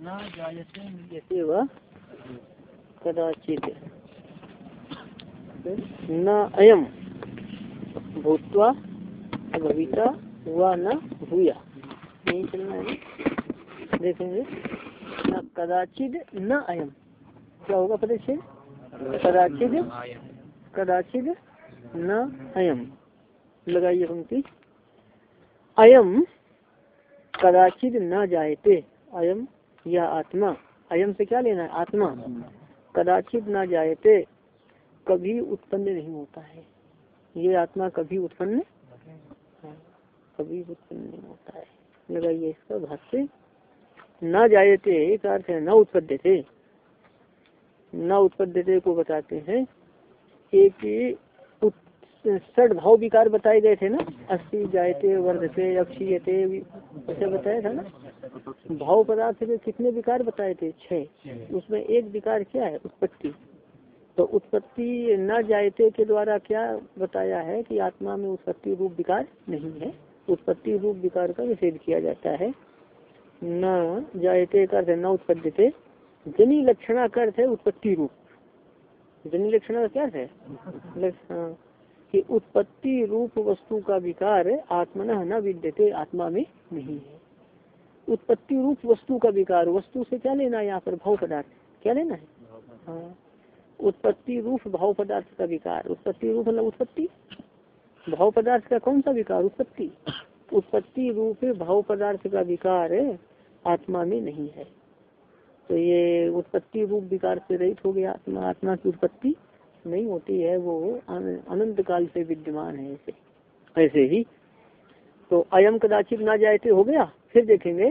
न कदाचित न अयम भूतवा भविता हुआ न भूया। यही चलना है देखेंगे। न कदाचित न अयम क्या होगा परिचय कदाचित कदाचित न अयम लगाइए पंक्ति। अयम कदाचित न जायते। अयम यह आत्मा। अयम से क्या लेना है? आत्मा। कदाचित ना जायते कभी उत्पन्न नहीं होता है। ये आत्मा कभी उत्पन्न कभी उत्पन्न नहीं होता है। लगाइए इसका भाष्य। न जायते एक अर्थ है, न उत्पद्यते न उत्पद्यते को बताते हैं एक षड भाव विकार बताए गए थे ना? अस्थि जायते, वर्धते, अक्षीयते, ऐसे बताया था ना? भाव पदार्थ के कितने विकार बताए थे? छह। उसमें एक विकार क्या है? उत्पत्ति। तो उत्पत्ति न जायते के द्वारा क्या बताया है कि आत्मा में उत्पत्ति रूप विकार नहीं है? उत्पत्ति रूप विकार का निषेध किया जाता है। न जायते कर न उत्पत्ति जनी लक्षणा कर है उत्पत्ति रूप। जनी लक्षणा का क्या है? हाँ। कि उत्पत्ति रूप वस्तु का विकार आत्मन न विद्यते आत्मा में नहीं है। उत्पत्ति रूप वस्तु का विकार, वस्तु से क्या लेना है यहाँ पर? भाव पदार्थ। क्या लेना है? हाँ। उत्पत्ति रूप भाव पदार्थ का विकार। उत्पत्ति रूप मतलब उत्पत्ति? भाव पदार्थ का कौन सा विकार? उत्पत्ति। उत्पत्ति रूप भाव पदार्थ का विकार आत्मा में नहीं है। तो ये उत्पत्ति रूप विकार से रहित हो गया आत्मा। आत्मा की उत्पत्ति नहीं होती है, वो अनंत काल से विद्यमान है ऐसे ऐसे ही। तो अयम कदाचित ना जायते हो गया? फिर देखेंगे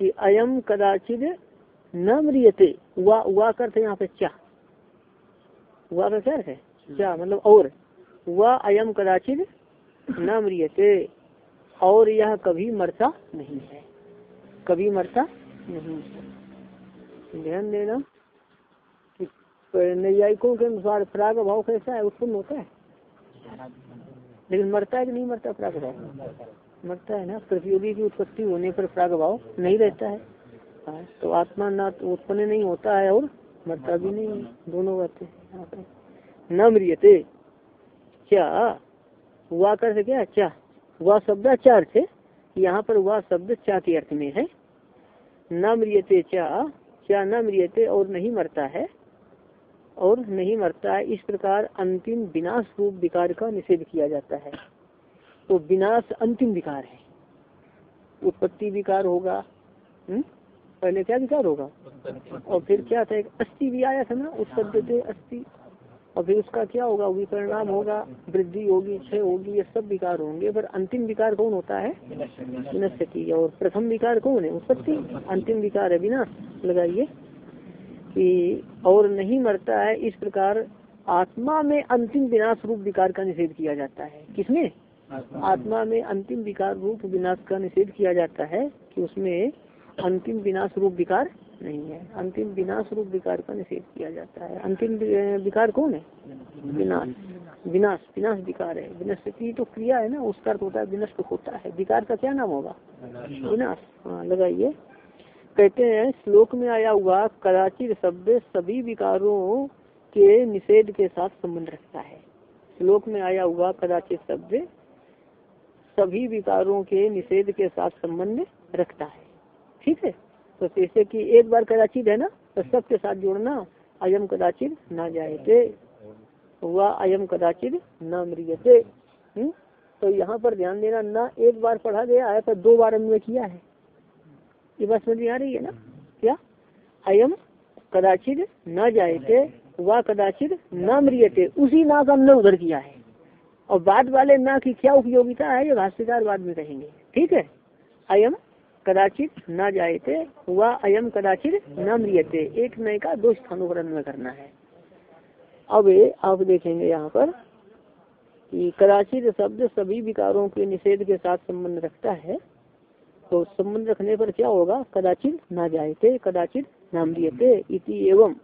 कि अयम कदाचित न मरियते। वा वा करते यहाँ पे क्या हुआ का क्या है? क्या मतलब और। वह अयम कदाचित न मरियते। और यह कभी मरता नहीं है। कभी मरता नहीं है। ध्यान देना नैयायिकों के अनुसार प्राग भाव कैसा है? उत्पन्न होता है। लेकिन मरता है कि नहीं मरता प्राग भाव मरता है ना? प्रतियोगी की उत्पत्ति होने पर प्राग भाव नहीं रहता है। हाँ, तो आत्मा ना तो उत्पन्न नहीं होता है और मरता भी नहीं दोनों बातें न मरियते क्या? हुआ कर क्या? क्या वह शब्द अच्छा अर्थ है यहाँ पर वह शब्द चा के अर्थ में है। न मरियते क्या क्या न मरियते और नहीं मरता है? और नहीं मरता है। इस प्रकार अंतिम विनाश रूप विकार का निषेध किया जाता है। तो विनाश अंतिम विकार है। उत्पत्ति विकार होगा हुँ? पहले क्या विकार होगा? और फिर क्या था अस्थि भी आया था ना उत्पत्ति अस्थि। और फिर उसका क्या होगा? विपरिणाम होगा, वृद्धि होगी, क्षय होगी, ये सब विकार होंगे। पर अंतिम विकार कौन होता है? विनश्यति। और प्रथम विकार कौन है? उत्पत्ति। अंतिम विकार है विनाश। लगाइए कि और नहीं मरता है, इस प्रकार आत्मा में अंतिम विनाश रूप विकार का निषेध किया जाता है। किसमें? आत्मा में अंतिम विकार रूप विनाश का निषेध किया जाता है कि उसमें अंतिम विनाश रूप विकार नहीं है। अंतिम विनाश रूप विकार का निषेध किया जाता है। अंतिम विकार कौन है? विनाश। विनाश विनाश विकार है। विनस्पति तो क्रिया है ना, उसका होता है विनष्ट होता है। विकार का क्या नाम होगा? विनाश। हाँ लगाइए। कहते हैं, श्लोक में आया हुआ, कदाचित शब्द सभी विकारों के निषेध के साथ संबंध रखता है। श्लोक में आया हुआ, कदाचित शब्द सभी विकारों के निषेध के साथ संबंध रखता है। ठीक है? तो जैसे कि एक बार कदाचित है ना तो सबके साथ जोड़ना अयम कदाचित न जायते वह अयम कदाचित न मृियते तो यहाँ पर ध्यान देना, न एक बार पढ़ा गया है पर दो बार अन्वय किया है। ये बात समझ आ रही है ना? क्या? अयम कदाचित न जायते वह कदाचित न मृियते उसी ना का हमने उधर किया है। और बाद वाले ना की क्या उपयोगिता है, ये भाष्यकार बाद में कहेंगे। ठीक है? अयम कदाचित न जायते वह अयम कदाचित न मृियते एक नए का दो स्थानों पर अन्वय करना है। अब आप देखेंगे यहाँ पर कि कदाचित शब्द सभी विकारों के निषेध के साथ संबंध रखता है। तो संबंध रखने पर क्या होगा? कदाचित न जायते, कदाचित न मृियते इति एवं।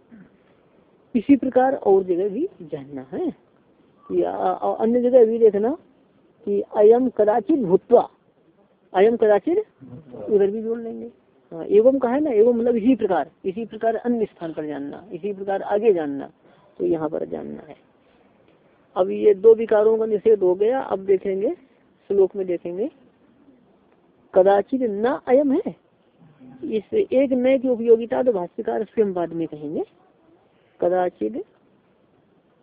इसी प्रकार और जगह भी जानना है। कि अन्य जगह भी देखना कि अयम कदाचित भूतवा अयम कदाचित उधर भी जोड़ लेंगे। हाँ, एवं का है ना एवं मतलब इसी प्रकार इसी प्रकार अन्य स्थान पर जानना इसी प्रकार आगे जानना तो यहाँ पर जानना है। अब ये दो विकारों का निषेध हो गया अब देखेंगे श्लोक में देखेंगे। कदाचित न अयम है इस एक नए की उपयोगिता तो भाष्यकार स्वयं बाद में कहेंगे। कदाचित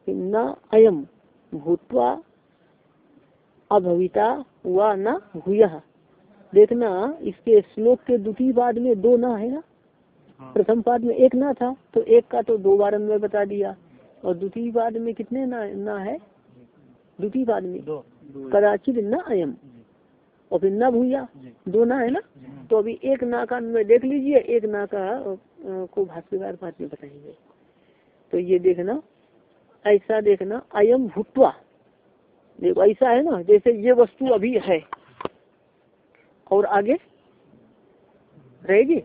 न अयम भूतवा अभविता व न भूय देखना इसके श्लोक के द्वितीय पाद में दो ना है ना? हाँ। प्रथम पाद में एक ना था तो एक का तो दो बार अन्वय बता दिया। और द्वितीय पाद में कितने ना ना है? द्वितीय पाद में। कदाचित न अयम। और फिर न भूया। दो ना है ना? तो अभी एक ना का देख लीजिए एक ना का को भाष्यकार बाद में बताएँगे। तो ये देखना ऐसा देखना अयम भूतवा। देखो ऐसा है ना जैसे ये वस्तु अभी है। और आगे? रहेगी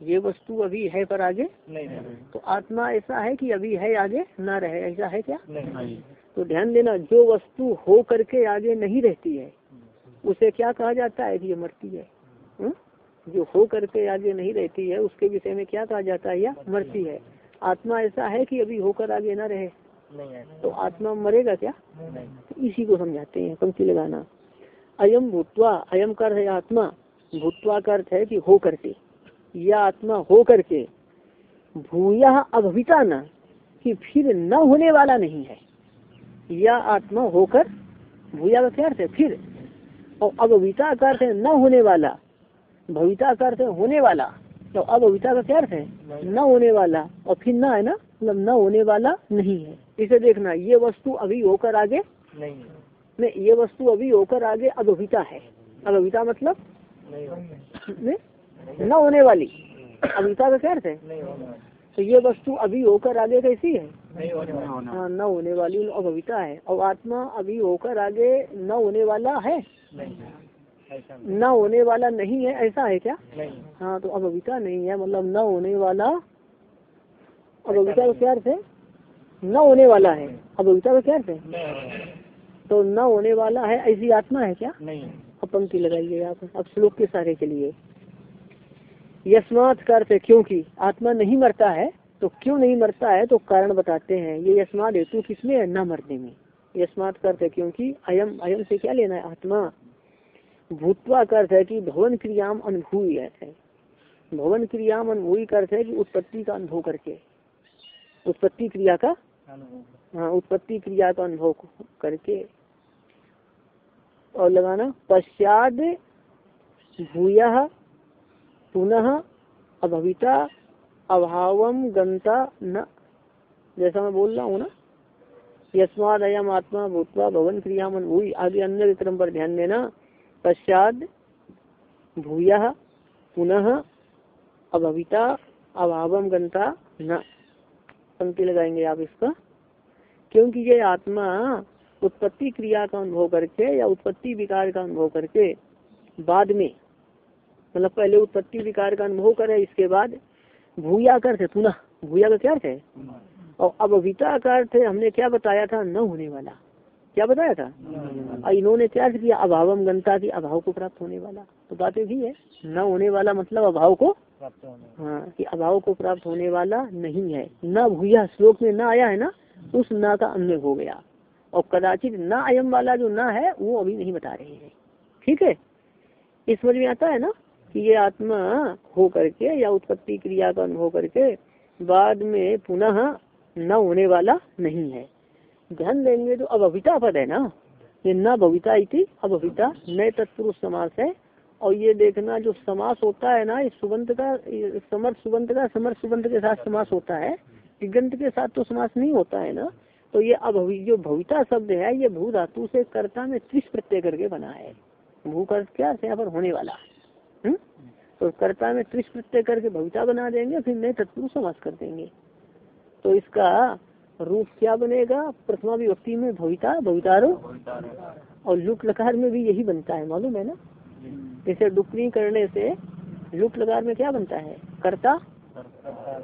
ये वस्तु अभी है पर आगे? नहीं नहीं। तो आत्मा ऐसा है कि अभी है आगे ना रहे ऐसा है क्या? नहीं तो ध्यान देना जो वस्तु हो करके आगे नहीं रहती है उसे क्या कहा जाता है कि ये मरती है? हुँ? जो हो करके आगे नहीं रहती है उसके विषय में क्या कहा जाता है? या मरती है। आत्मा ऐसा है कि अभी होकर आगे ना रहे। तो आत्मा मरेगा क्या? तो इसी को समझाते हैं पंक्ति लगाना। अयम भूतवा अयम कर है आत्मा। भूतवा का अर्थ है कि हो करके। या आत्मा हो करके। भूया अभविता न कि फिर न होने वाला नहीं है। या आत्मा होकर भूया का क्या अर्थ है? फिर। और अभविता का अर्थ है न होने वाला। भविता का अर्थ है होने वाला। तो अभविता का क्या अर्थ है? न होने वाला और फिर न है ना मतलब न होने वाला नहीं है। इसे देखना ये वस्तु अभी होकर आगे नहीं नहीं ये वस्तु अभी होकर आगे अभविता है। अभविता मतलब? नहीं न होने वाली। अभिता का क्या अर्थ है? तो ये वस्तु अभी होकर आगे कैसी है? हाँ न होने वाली अभविता है। और आत्मा अभी होकर आगे न होने वाला है? न होने वाला नहीं है ऐसा है क्या? हाँ तो अभविता नहीं है मतलब न होने वाला अभविता का क्या अर्थ है? न होने वाला है। अभविता का क्या अर्थ है? तो न होने वाला है ऐसी आत्मा है क्या? नहीं। अब पंक्ति लगाइए आप अब श्लोक के सारे के लिए। यशमात का अर्थ है क्योंकि आत्मा नहीं मरता है तो क्यों नहीं मरता है? तो कारण बताते हैं। ये यशमात हेतु किसमें है? न मरने में। यशमात का अर्थ है क्योंकि अयम अयम से क्या लेना है? आत्मा। भूतवा का अर्थ है कि भवन क्रियाम अनुभूय है। भवन क्रियाम अनुभूय का अर्थ है कि उत्पत्ति का अनुभव करके। उत्पत्ति क्रिया का? हाँ उत्पत्ति क्रिया का अनुभव करके। और लगाना पश्चात भूय पुनः अभविता अभावम गंता न। जैसा मैं बोल रहा हूँ ना? यस्माद अयम आत्मा भूतवा भवन क्रिया मन हुई आगे अन्य क्रम पर ध्यान देना। पश्चात भूया पुनः अभविता अभावम गंता न। पंक्ति लगाएँगे आप इसका। क्योंकि ये आत्मा उत्पत्ति क्रिया का अनुभव करके या उत्पत्ति विकार का अनुभव करके बाद में मतलब पहले उत्पत्ति विकार का अनुभव करे इसके बाद भूया का अर्थ पुनः। भूया का क्या अर्थ है? और अब अभिता का अर्थ हमने क्या बताया था? न होने वाला। क्या बताया था? और इन्होंने क्या किया? अभावम गंता की अभाव को प्राप्त होने वाला। तो बातें भी है। न होने वाला मतलब अभाव को हाँ कि अभाव को प्राप्त होने वाला नहीं है। न भूया श्लोक में न आया है ना उस न का अन्य हो गया। और कदाचित न अयम वाला जो न है वो अभी नहीं बता रहे हैं। ठीक है? इस समझ में आता है ना कि ये आत्मा हो करके या उत्पत्ति क्रिया का अनुभव करके बाद में पुनः न होने वाला नहीं है। ध्यान देंगे तो अभविता पद है ना? ये न भविता इति अभविता नए तत्पुरुष समास है। और ये देखना जो समास होता है ना इस सुबंत का समर्थ सुबंत का, समर्थ सुबंत के साथ समास होता है। दिगंत के साथ तो समास नहीं होता है ना? तो ये अभवि जो भविता शब्द है, ये भू धातु से कर्ता में त्रिश प्रत्यय करके बना है। भू कर्त क्या यहाँ पर होने वाला? हम्म? तो कर्ता में त्रिश प्रत्यय करके भविता बना देंगे, फिर नए तत्पुरुष समास कर देंगे। तो इसका रूप क्या बनेगा? प्रथमा विभक्ति में भविता, भवितारो। और लुक लकार में भी यही बनता है, मालूम है ना? जैसे डुकनी करने से लुक लकार में क्या बनता है? कर्ता?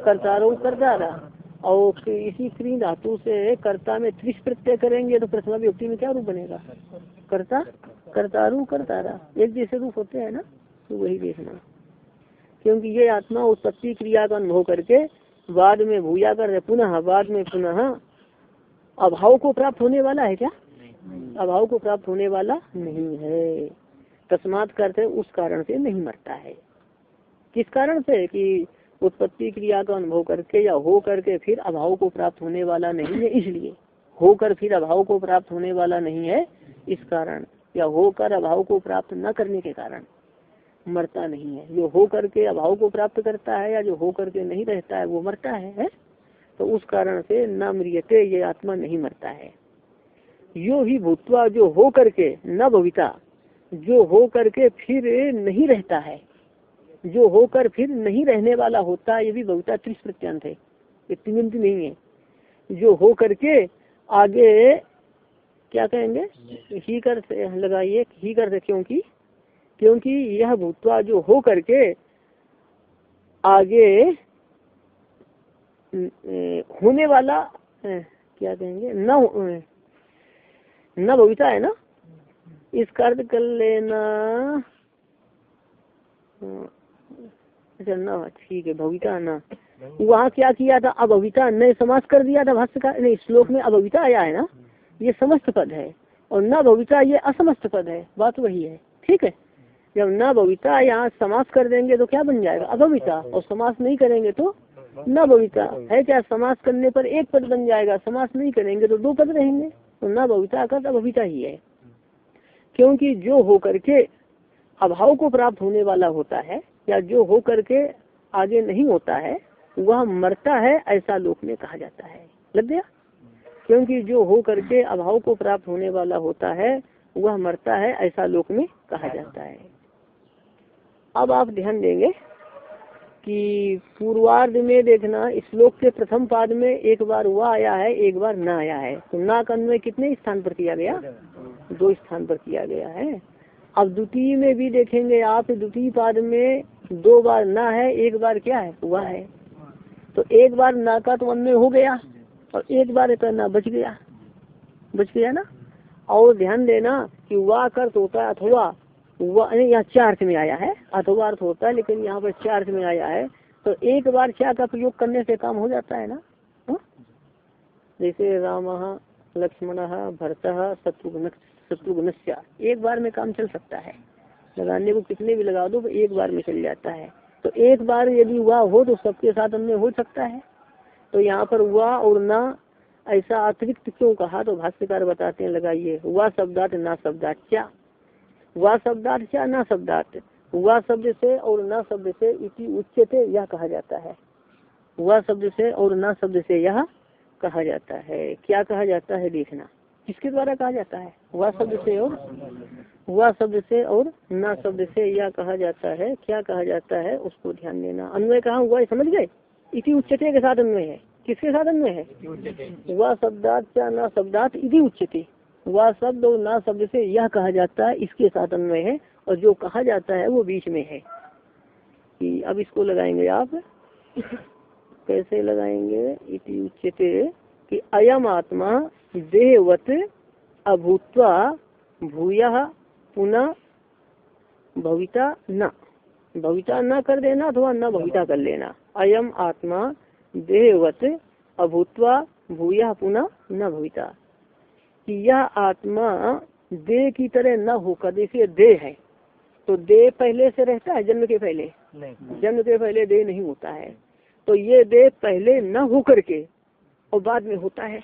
कर्तारो करतारा। और इसी क्री धातु से कर्ता में त्रिश प्रत्यय करेंगे तो प्रथमा व्यक्ति में क्या रूप बनेगा? कर्ता? कर्तारू करतारा। एक जैसे रूप होते हैं ना? तो वही देखना। क्योंकि ये आत्मा उत्पत्ति क्रिया का अनुभव करके बाद में भूया कर रहे पुनः बाद में पुनः अभाव को प्राप्त होने वाला है क्या? अभाव को प्राप्त होने वाला नहीं है। तस्मात करते उस कारण से नहीं मरता है। किस कारण से? कि उत्पत्ति क्रिया का अनुभव करके या हो करके फिर अभाव को प्राप्त होने वाला नहीं है इसलिए। होकर फिर अभाव को प्राप्त होने वाला नहीं है इस कारण। या होकर अभाव को प्राप्त न करने के कारण। मरता नहीं है। जो हो करके अभाव को प्राप्त करता है या जो हो करके नहीं रहता है वो मरता है, है? तो उस कारण से न मृियते ये आत्मा नहीं मरता है। यो ही भूतवा जो हो करके न भविता जो हो करके फिर नहीं रहता है जो होकर फिर नहीं रहने वाला होता है ये भी भविता त्रिश प्रत्यंत है ये तिमिंत नहीं है। जो हो करके आगे क्या कहेंगे? ही कर लगाइए ही कर क्योंकि क्योंकि यह भूतवा जो हो करके आगे होने वाला क्या कहेंगे न न भविता है ना? इसका अर्थ कर लेना। अच्छा न ठीक है भविता न। वहाँ क्या किया था? अभविता नए समास कर दिया था भाष्य का नहीं श्लोक में अभविता आया है ना? ये समस्त पद है। और न भविता ये असमस्त पद है। बात वही है। ठीक है? जब न भविता यहाँ समास कर देंगे तो क्या बन जाएगा? अभविता और समास नहीं करेंगे तो न भविता है क्या? समास करने पर एक पद बन जाएगा। समास नहीं करेंगे तो दो पद रहेंगे। तो न भविता का अभविता ही है। क्योंकि जो हो करके अभाव को प्राप्त होने वाला होता है या जो हो करके आगे नहीं होता है, वह मरता है ऐसा लोक में कहा जाता है। लग गया? क्योंकि जो हो करके अभाव को प्राप्त होने वाला होता है, वह मरता है ऐसा लोक में कहा जाता है। अब आप ध्यान देंगे कि पूर्वार्ध में देखना, श्लोक के प्रथम पाद में एक बार वह आया है, एक बार न आया है। तो ना कन्वय कितने स्थान पर किया गया? दो स्थान पर किया गया है। अब द्वितीय में भी देखेंगे आप, द्वितीय पाद में दो बार ना है, एक बार क्या है? वह है। तो एक बार ना का तो अन्य हो गया और एक बार का ना बच गया। बच गया ना? और ध्यान देना कि वह अर्थ होता है अथवा वह यहाँ चार में आया है। अथवा अर्थ होता है, लेकिन यहाँ पर चार में आया है। तो एक बार क्या का प्रयोग करने से काम हो जाता है ना? हा? जैसे राम, लक्ष्मण, भरत, शत्रुघ्न शत्रुघ्न एक बार में काम चल सकता है। लगाने को कितने भी लगा दो एक बार में चल जाता है। तो एक बार यदि हुआ हो तो सबके साथ अन्य हो सकता है। तो यहाँ पर हुआ और ना, ऐसा अतिरिक्त क्यों कहा? तो भाष्यकार बताते हैं, लगाइए, हुआ शब्दार्थ ना शब्दार्थ क्या? हुआ शब्दार्थ क्या न शब्दार्थ हुआ शब्द से और न शब्द से इसी उच्चते यह कहा जाता है। हुआ शब्द से और न शब्द से यह कहा जाता है। क्या कहा जाता है देखना। किसके द्वारा कहा जाता है? हुआ शब्द से और हुआ शब्द से और न शब्द से यह कहा जाता है। क्या कहा जाता है? उसको ध्यान देना। अन्वय कहा हुआ? समझ गए? इसी उच्चते के साथ अन्वय है। किसके साथ अन्वय है? वह शब्दार्थ क्या न शब्दार्थ इति उच्चते वह शब्द और ना शब्द से यह कहा जाता है, इसके साथ अन्वय है और जो कहा जाता है वो बीच में है। कि अब इसको लगाएँगे आप। कैसे लगाएँगे? इति उच्चते कि अयम आत्मा देहवत अभूतवा भूय पुनः भविता न। भविता न कर देना अथवा न भविता कर लेना। अयम आत्मा देहवत अभूतवा भूय पुनः न भविता। कि यह आत्मा देह की तरह न होकर देखिए देह है तो देह पहले से रहता है जन्म के पहले? जन्म के पहले देह नहीं होता है। तो ये देह पहले न होकर के और बाद में होता है।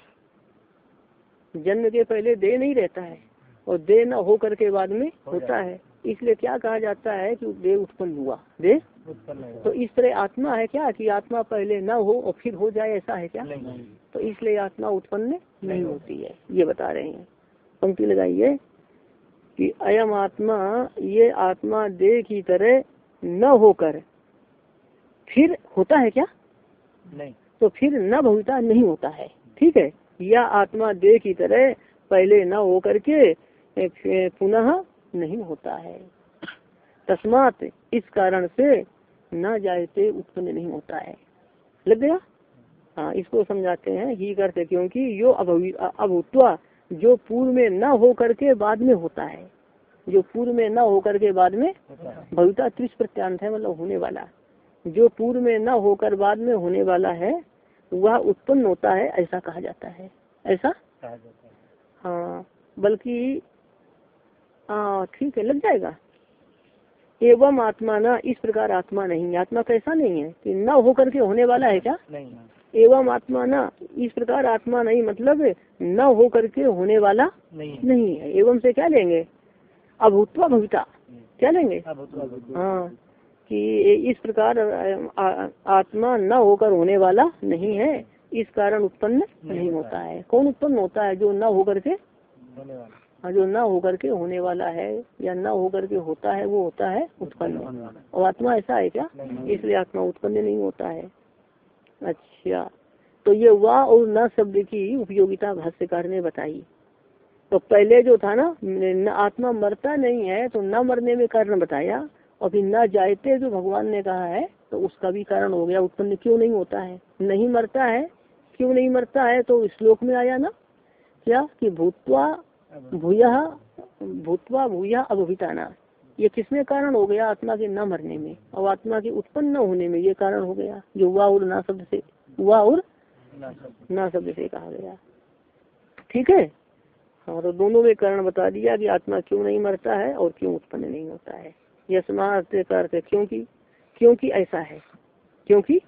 जन्म के पहले देह नहीं रहता है और देह न हो करके बाद में होता है। इसलिए क्या कहा जाता है कि देह उत्पन्न हुआ। देह? तो इस तरह आत्मा है क्या कि आत्मा पहले न हो और फिर हो जाए ऐसा है क्या? तो इसलिए आत्मा उत्पन्न नहीं होती है। ये बता रहे हैं। पंक्ति लगाइए कि अयम आत्मा ये आत्मा देह की तरह न होकर फिर होता है क्या? नहीं। तो फिर न भविता नहीं होता है। ठीक है? यह आत्मा देह की तरह पहले न हो करके पुनः नहीं होता है। तस्मात इस कारण से न जायते उत्पन्न नहीं होता है। लग गया? हाँ इसको समझाते हैं ही करते क्योंकि यो अभूतवा जो पूर्व में न हो करके बाद में होता है। जो पूर्व में न हो करके बाद में भविता त्रिश प्रत्यांत है मतलब होने वाला। जो पूर्व में न होकर बाद में होने वाला है वह उत्पन्न होता है ऐसा कहा जाता है। ऐसा? हाँ। बल्कि ठीक है लग जाएगा। एवं आत्मा ना इस प्रकार आत्मा नहीं आत्मा कैसा नहीं है? कि न होकर के होने वाला है क्या? नहीं एवं आत्मा न इस प्रकार आत्मा नहीं मतलब न हो करके होने वाला नहीं नहीं है। एवं से क्या लेंगे? अभूतवा भविता। क्या लेंगे? हाँ कि इस प्रकार आत्मा न होकर होने वाला नहीं है। इस कारण उत्पन्न नहीं नहीं होता है। कौन उत्पन्न होता है? जो न होकर के हाँ, जो न होकर के होने वाला है या न होकर के होता है वो होता है उत्पन्न। और आत्मा ऐसा है क्या? इसलिए आत्मा उत्पन्न नहीं होता है। अच्छा। तो ये वाह और न शब्द की उपयोगिता भाष्यकार ने बताई। तो पहले जो था ना न आत्मा मरता नहीं है तो न मरने में कारण बताया और फिर न जायते जो भगवान ने कहा है तो उसका भी कारण हो गया उत्पन्न क्यों नहीं होता है? नहीं मरता है क्यों नहीं मरता है? तो श्लोक में आया ना क्या? कि भूतवा भूया भूतवा भूया अभिताना ये किसमें कारण हो गया आत्मा के न मरने में? और आत्मा के उत्पन्न न होने में ये कारण हो गया। जो वाह और ना शब्द से वाह और ना शब्द से कहा गया। ठीक है? हाँ तो दोनों में कारण बता दिया कि आत्मा क्यों नहीं मरता है और क्यों उत्पन्न नहीं होता है। यह अर्थ क्योंकि क्योंकि ऐसा है। क्योंकि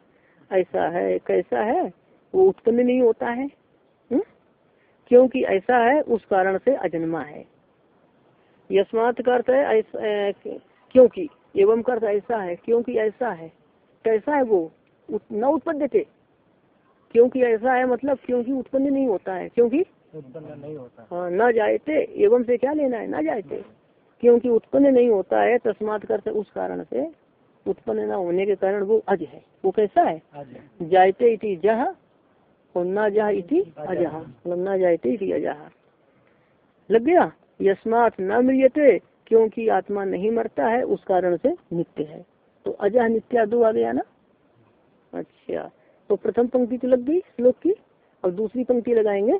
ऐसा है। कैसा है? वो उत्पन्न नहीं होता है। हुँ? क्योंकि ऐसा है, उस कारण से अजन्मा है। यस्मात का अर्थ है क्योंकि एवं का अर्थ ऐसा है क्योंकि ऐसा है। कैसा है वो? न उत्पन्न थे क्योंकि ऐसा है मतलब क्योंकि उत्पन्न नहीं होता है। क्योंकि? उत्पन्न नहीं होता। हाँ न जायते एवं से क्या लेना है? न जायते। क्योंकि उत्पन्न नहीं होता है तस्मात करते उस कारण से उत्पन्न न होने के कारण वो अज है। वो कैसा है? जायते इति जह और न जह इति अजह। मतलब न जायते इति अजह। लग गया? यस्मात न मृियते क्योंकि आत्मा नहीं मरता है, उस कारण से नित्य है। तो अजह नित्या दो आ गया ना? अच्छा तो प्रथम पंक्ति तो लग गई श्लोक की और दूसरी पंक्ति लगाएँगे।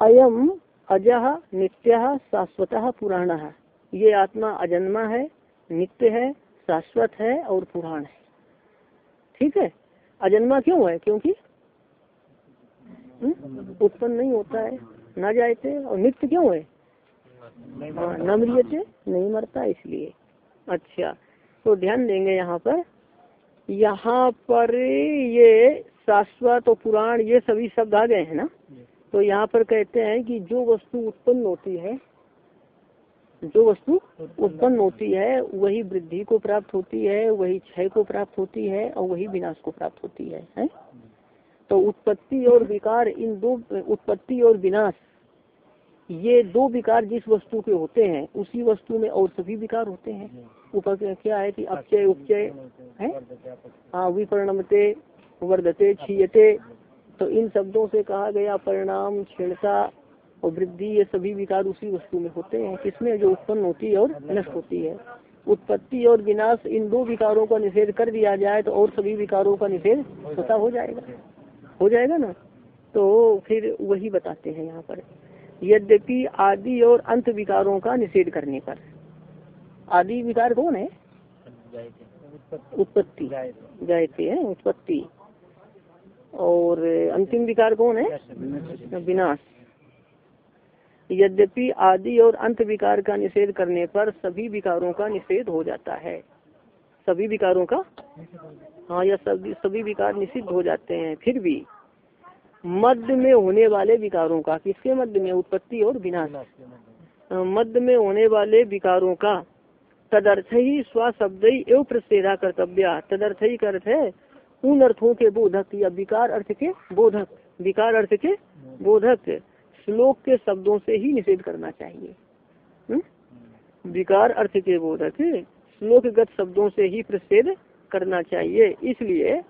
अयम अजह नित्य शाश्वत पुराण। ये आत्मा अजन्मा है, नित्य है, शाश्वत है और पुराण है। ठीक है? अजन्मा क्यों है? क्योंकि हम्म? उत्पन्न नहीं होता है, न जायते, और नित्य क्यों है? हाँ, न मरियते नहीं मरता इसलिए। अच्छा तो ध्यान देंगे यहाँ पर। यहाँ पर ये शाश्वत और पुराण ये सभी शब्द आ गए हैं ना? तो यहाँ पर कहते हैं कि जो वस्तु उत्पन्न होती है जो वस्तु उत्पन्न होती है वही वृद्धि को प्राप्त होती है वही क्षय को प्राप्त होती है और वही विनाश को प्राप्त होती है, है? तो उत्पत्ति और विकार इन दो उत्पत्ति और विनाश ये दो विकार जिस वस्तु के होते हैं, उसी वस्तु में और सभी विकार होते हैं। ऊपर क्या है कि अपचय, उपचय, है? हाँ विपरिणमते वर्धते, क्षीयते। तो इन शब्दों से कहा गया परिणाम, क्षीणता और वृद्धि, ये सभी विकार उसी वस्तु में होते हैं। किसमें? जो उत्पन्न होती है और नष्ट होती है। उत्पत्ति और विनाश, इन दो विकारों का निषेध कर दिया जाए तो और सभी विकारों का निषेध होता हो जाएगा। हो जाएगा ना? तो फिर वही बताते हैं यहाँ पर। यद्यपि आदि और अंत विकारों का निषेध करने पर। आदि विकार कौन है? उत्पत्ति। जायते हैं, उत्पत्ति। और अंतिम विकार कौन है? विनाश। यद्यपि आदि और अंत विकार का निषेध करने पर सभी विकारों का निषेध हो जाता है। सभी विकारों का? हाँ या सभी सभी विकार निषिद्ध हो जाते हैं, फिर भी। मध्य में होने वाले विकारों का, किसके मध्य में? उत्पत्ति और विनाश। मध्य में होने वाले विकारों का, तदर्थ ही स्वशब्द एवं प्रसेदा कर्तव्य। तदर्थ ही अर्थ है, उन अर्थों के बोधक, या विकार अर्थ के बोधक। विकार अर्थ के बोधक। श्लोक के शब्दों से ही निषेध करना चाहिए। विकार अर्थ के बोधक, श्लोकगत शब्दों से ही प्रसिद्ध करना चाहिए। इसलिए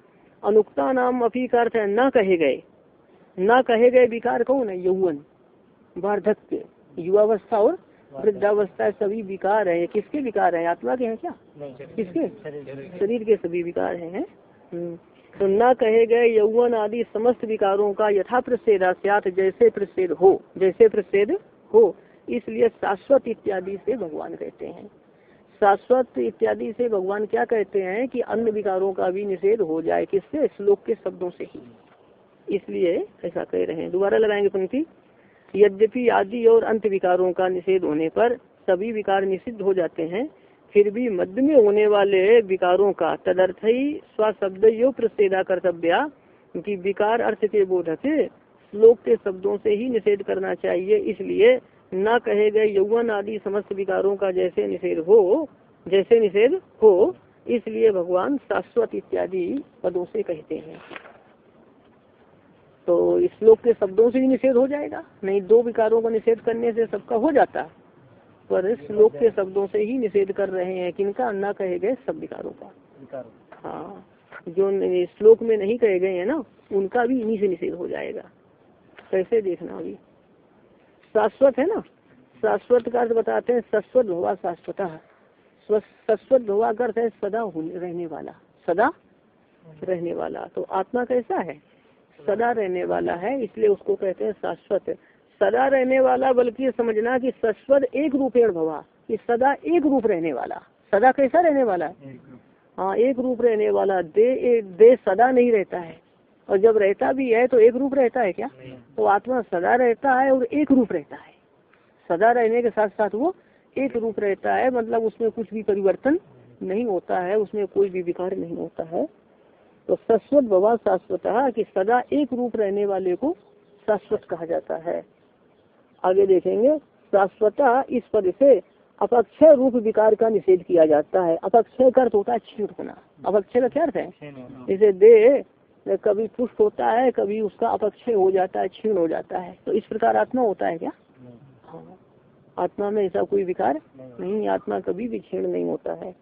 अनुक्ता नाम अभी का अर्थ न कहे गए। न कहे गए विकार कौन है? यौवन वार्धक्य युवावस्था और वृद्धावस्था सभी विकार है। किसके विकार है? आत्मा के हैं क्या? किसके? शरीर के। सभी विकार हैं है? तो न कहे गए यौवन आदि समस्त विकारों का यथा प्रसेदास्यात जैसे प्रसेद हो जैसे प्रसेद हो इसलिए शाश्वत इत्यादि से भगवान कहते हैं। शाश्वत इत्यादि से भगवान क्या कहते हैं कि अन्य विकारों का भी निषेध हो जाए किससे? श्लोक के शब्दों से ही। इसलिए ऐसा कह रहे हैं। दोबारा लगाएँगे पंक्ति। यद्यपि आदि और अंत विकारों का निषेध होने पर सभी विकार निषिद्ध हो जाते हैं, फिर भी मध्य में होने वाले विकारों का तदर्थ ही स्वशब्द यो प्रसेदा कर्तव्या, की विकार अर्थ के बोधक श्लोक के शब्दों से ही निषेध करना चाहिए। इसलिए न कहे गए यौवन आदि समस्त विकारों का जैसे निषेध हो, जैसे निषेध हो, इसलिए भगवान शाश्वत इत्यादि पदों से कहते हैं। तो इस श्लोक के शब्दों से ही निषेध हो जाएगा। नहीं दो विकारों का निषेध करने से सबका हो जाता। पर इस श्लोक के शब्दों से ही निषेध कर रहे हैं किनका न कहे गए सब विकारों का। हाँ जो श्लोक में नहीं कहे गए हैं ना उनका भी इन्हीं से निषेध हो जाएगा। कैसे देखना अभी? शाश्वत है ना? शाश्वत का अर्थ बताते हैं शाश्वत भवा शाश्वत। शाश्वत भवा का अर्थ है सदा होने रहने वाला। सदा रहने वाला। तो आत्मा कैसा है? सदा रहने वाला है इसलिए उसको कहते हैं शाश्वत। सदा रहने वाला बल्कि समझना कि शाश्वत एक रूपेण भवा कि सदा एक रूप रहने वाला। सदा कैसा रहने वाला है? हाँ एक रूप रहने वाला। दे दे सदा नहीं रहता है। और जब रहता भी है तो एक रूप रहता है क्या? तो आत्मा सदा रहता है और एक रूप रहता है। सदा रहने के साथ साथ वो एक रूप रहता है मतलब उसमें कुछ भी परिवर्तन नहीं होता है उसमें कोई भी विकार नहीं होता है। तो शाश्वत भवा शाश्वत कि सदा एक रूप रहने वाले को शाश्वत कहा जाता है। आगे देखेंगे शाश्वत इस पद से अपक्षय रूप विकार का निषेध किया जाता है। अपक्षय का अर्थ होता है क्षीण होना। अपक्षय का क्या अर्थ है? जैसे दे कभी पुष्ट होता है कभी उसका अपक्षय हो जाता है क्षीण हो जाता है। तो इस प्रकार आत्मा होता है क्या? हाँ। आत्मा में ऐसा कोई विकार नहीं आत्मा कभी भी क्षीण नहीं होता है।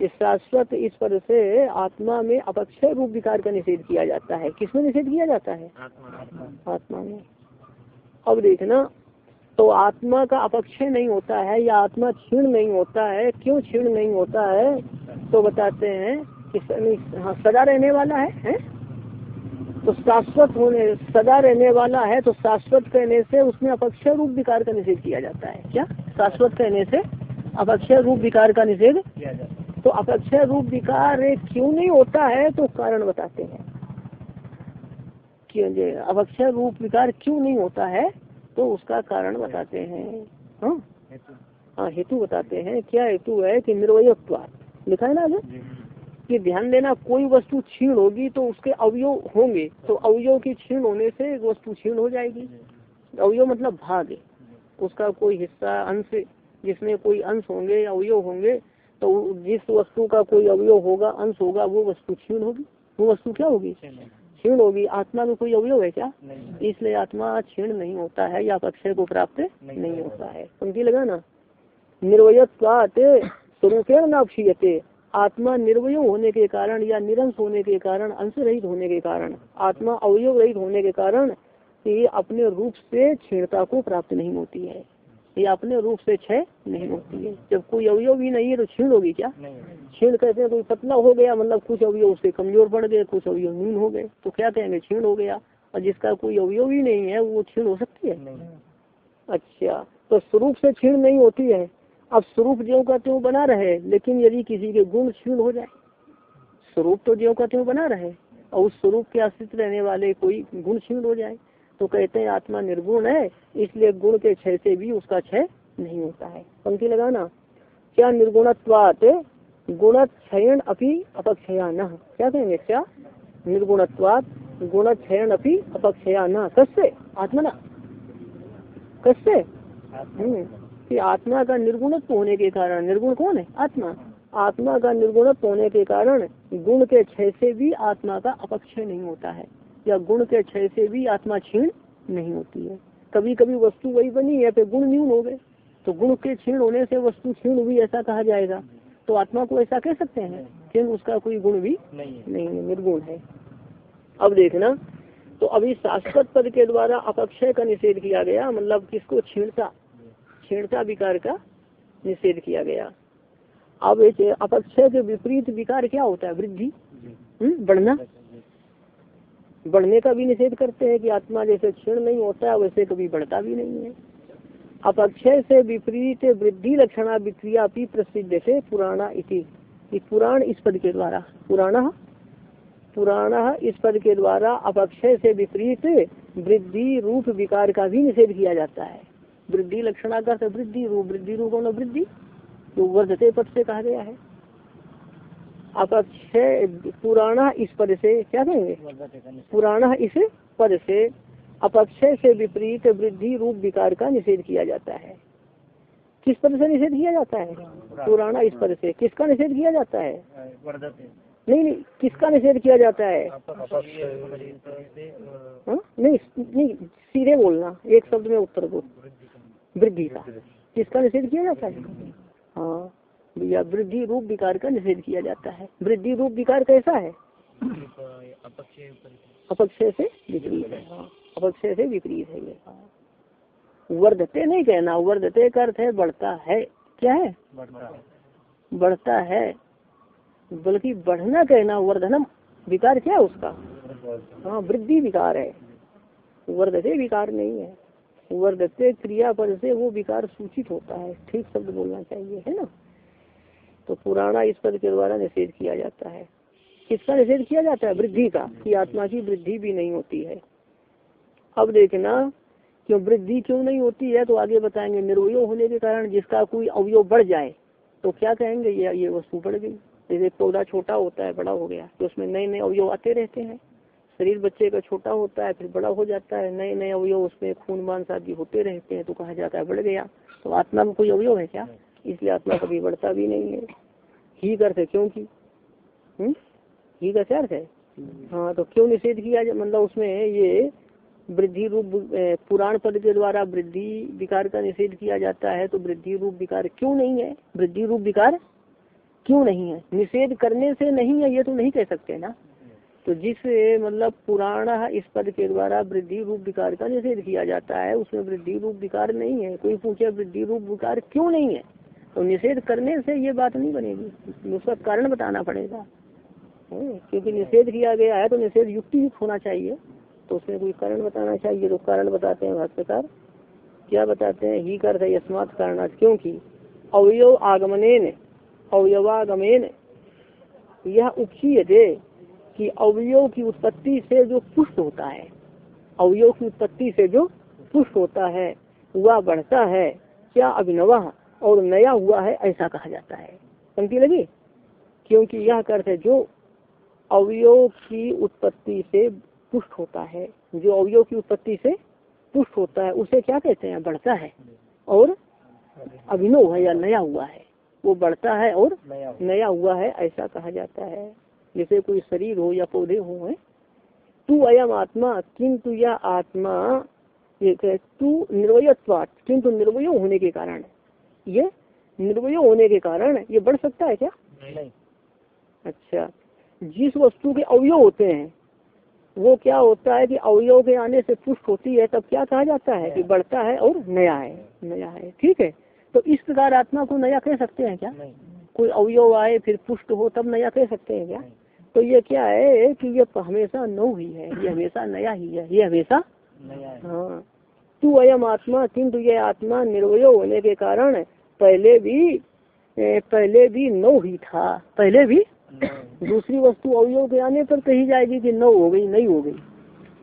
इस शाश्वत इस पद से आत्मा में अपक्षय रूप विकार का निषेध किया जाता है। किसमें निषेध किया जाता है? आत्मा में। अब देखना तो आत्मा का अपक्षय नहीं होता है या आत्मा क्षीण नहीं होता है क्यों क्षीण नहीं होता है? तो बताते हैं कि हाँ, सदा रहने वाला है, है? तो शाश्वत होने सदा रहने वाला है तो शाश्वत कहने से उसमें अपक्षय रूप विकार का निषेध किया जाता है। क्या? शाश्वत कहने से अपक्षय रूप विकार का निषेध किया जाता तो अपक्षय रूप विकार क्यों नहीं होता है तो कारण बताते हैं। क्यों जे अपक्षय रूप विकार क्यों नहीं होता है तो उसका कारण बताते हैं। हाँ? हेतु। हाँ बताते हैं। क्या हेतु है कि निर्वयत्वाद लिखा है ना जी कि ध्यान देना कोई वस्तु क्षीण होगी तो उसके अवयव होंगे। तो अवयव की क्षीण होने से एक वस्तु क्षीण हो जाएगी। अवयव मतलब भाग उसका कोई हिस्सा अंश जिसमें कोई अंश होंगे या अवयव होंगे तो जिस वस्तु का कोई अवयव होगा अंश होगा वो वस्तु क्षीण होगी। वो वस्तु क्या होगी? क्षीण होगी। आत्मा में कोई अवयव है क्या? इसलिए आत्मा क्षीण नहीं होता है या अक्षय को प्राप्त नहीं नहीं होता। है। पंक्ति लगाना। निर्वयत्वात स्वरूपेण न अक्षीयते आत्मा निर्वय होने के कारण या निरंश होने के कारण अंश रहित होने के कारण आत्मा अवयव रहित होने के कारण ये अपने रूप से क्षीणता को प्राप्त नहीं होती है। ये अपने रूप से क्षय नहीं होती है। जब कोई अवयव ही नहीं है तो छीण होगी क्या? क्षीण कहते हैं कोई पतला हो गया मतलब कुछ अवयव उससे कमज़ोर पड़ गए कुछ अवयव न्यून हो गए तो क्या कहेंगे? क्षीण हो गया। और जिसका कोई अवयव ही नहीं है वो छीण हो सकती है? अच्छा तो स्वरूप से छीण नहीं होती है। अब स्वरूप ज्यो का त्यों बना रहे लेकिन यदि किसी के गुण क्षीण हो जाए स्वरूप तो ज्यो का त्यों बना रहे और उस स्वरूप के आश्रित रहने वाले कोई गुण क्षीण हो जाए तो कहते हैं आत्मा निर्गुण है इसलिए गुण के क्षय से भी उसका क्षय नहीं होता है। पंक्ति लगाना क्या निर्गुणत्वात गुण क्षयन अपनी अपक्षया न क्या कहेंगे क्या? निर्गुणत्वात गुण क्षयन अपनी अपक्षया न कस्य आत्मना कस्य हम्म, कि आत्मा का निर्गुणत्व होने के कारण निर्गुण कौन है? आत्मा। आत्मा का निर्गुणत्व होने के कारण गुण के क्षय से भी आत्मा का अपक्षय नहीं होता है। या गुण के क्षय से भी आत्मा क्षीण नहीं होती है। कभी कभी वस्तु वही बनी है फिर गुण न्यून हो गए। तो गुण के क्षीण होने से वस्तु क्षीण हुई ऐसा कहा जाएगा। तो आत्मा को ऐसा कह सकते हैं फिर उसका कोई गुण भी नहीं है। नहीं निर्गुण है। अब देखना तो अभी शाश्वत पद के द्वारा अपक्षय का निषेध किया गया मतलब किसको? क्षीणता। क्षीणता विकार का निषेध किया गया। अब अपक्षय के विपरीत विकार क्या होता है? वृद्धि। हम्म, बढ़ना। बढ़ने का भी निषेध करते हैं कि आत्मा जैसे क्षीण नहीं होता है, वैसे कभी बढ़ता भी नहीं है। अपक्षय से विपरीत वृद्धि लक्षणा विक्रिया भी प्रसिद्ध से पुराणा इति। पुराण इस पद के द्वारा, पुराण? पुराण इस पद के द्वारा अपक्षय से विपरीत वृद्धि रूप विकार का भी निषेध किया जाता है। वृद्धि लक्षणा का वृद्धि, रूप वृद्धि रूप वृद्धि जो वर्धते पद से कहा गया है। अपक्षय पुराण इस पद से क्या कहेंगे। पुराण इस पद से अपक्षय से विपरीत वृद्धि रूप विकार का निषेध किया जाता है। किस पद से निषेध किया जाता है? पुराना इस पद से। किसका निषेध किया जाता है? नहीं नहीं, किसका निषेध किया जाता है? हाँ? नहीं नहीं, सीधे बोलना, एक शब्द में उत्तर को वृद्धि का। किसका निषेध किया जाता है? हाँ। या वृद्धि रूप विकार का निषेध किया जाता है। वृद्धि रूप विकार कैसा है? अपक्षय से विपरीत। है अपक्षय से विपरीत है ये। वर्धते नहीं कहना, वर्धते का अर्थ है बढ़ता है। क्या है? बढ़ता है। बल्कि बढ़ना कहना, वर्धनम। विकार क्या है उसका? हाँ वृद्धि विकार है। वर्धते विकार नहीं है। वर्धते क्रिया पर से वो विकार सूचित होता है। ठीक शब्द बोलना चाहिए, है ना? तो पुराना इस पद के द्वारा निषेध किया जाता है। किसका निषेध किया जाता है? वृद्धि का, कि आत्मा की वृद्धि भी नहीं होती है। अब देखना, क्यों वृद्धि क्यों नहीं होती है तो आगे बताएँगे, निर्वयो होने के कारण जिसका कोई अवयव बढ़ जाए तो क्या कहेंगे, ये ये वस्तु बढ़ गई। जैसे पौधा छोटा होता है, बड़ा हो गया तो उसमें नए नए अवयव आते रहते हैं। शरीर बच्चे का छोटा होता है, फिर बड़ा हो जाता है नए नए अवयव उसमें खून मांस आदि होते रहते हैं तो कहा जाता है, बढ़ गया। तो आत्मा में कोई अवयव है क्या? इसलिए आत्मा कभी बढ़ता भी नहीं है। ही करते क्योंकि हम्म? ही का क्या अर्थ है? हाँ तो क्यों निषेध किया मतलब उसमें ये वृद्धि रूप पुराण पद के द्वारा वृद्धि विकार का निषेध किया जाता है तो वृद्धि रूप विकार क्यों नहीं है? वृद्धि रूप विकार क्यों नहीं है? निषेध करने से नहीं है, ये तो नहीं कह सकते ना। तो जिस मतलब पुराण इस पद के द्वारा वृद्धि रूप विकार का निषेध किया जाता है, उसमें वृद्धि रूप विकार नहीं है। कोई पूछे वृद्धि रूप विकार क्यों नहीं है? तो निषेध करने से ये बात नहीं बनेगी। उसका कारण बताना पड़ेगा। क्योंकि निषेध किया गया है तो निषेध युक्ति युक्त होना चाहिए। तो उसमें कोई कारण बताना चाहिए तो कारण बताते हैं भाष्यकार। क्या बताते हैं? ही कर कारणात, क्योंकि अवयव आगमनेन, अवयवागमेन, यह उपचीयते कि अवयव की उत्पत्ति से जो पुष्ट होता है, अवयव की उत्पत्ति से जो पुष्ट होता है, वह बढ़ता है। क्या अभिनवा? और नया हुआ है ऐसा कहा जाता है। पंक्ति लगी? क्योंकि यह अर्थ है जो अवयव की उत्पत्ति से पुष्ट होता है। जो अवयव की उत्पत्ति से पुष्ट होता है उसे क्या कहते हैं? बढ़ता है। और अभिनव है या नया हुआ है। वो बढ़ता है और नया नया हुआ है ऐसा कहा जाता है। जैसे कोई शरीर हो या पौधे हो है। तू अयम आत्मा किंतु यह आत्मा ये तू निर्वयत्वात किंतु निर्वय होने के कारण ये? निर्वय होने के कारण ये बढ़ सकता है क्या? नहीं। अच्छा। जिस वस्तु के अवयव होते हैं वो क्या होता है कि अवयव के आने से पुष्ट होती है तब क्या कहा जाता है कि बढ़ता है और नया है नया है। ठीक है? तो इस प्रकार आत्मा को नया कह सकते हैं क्या? कोई अवयव आए फिर पुष्ट हो तब नया कह सकते हैं क्या? तो ये क्या है कि ये हमेशा नौ ही है ये हमेशा नया ही है ये हमेशा नया हाँ। तू अयम आत्मा किंतु ये आत्मा निर्वय होने के कारण पहले भी पहले भी नौ ही था। पहले भी? दूसरी वस्तु अवयव के आने पर कही जाएगी कि नौ हो गई नहीं हो गई।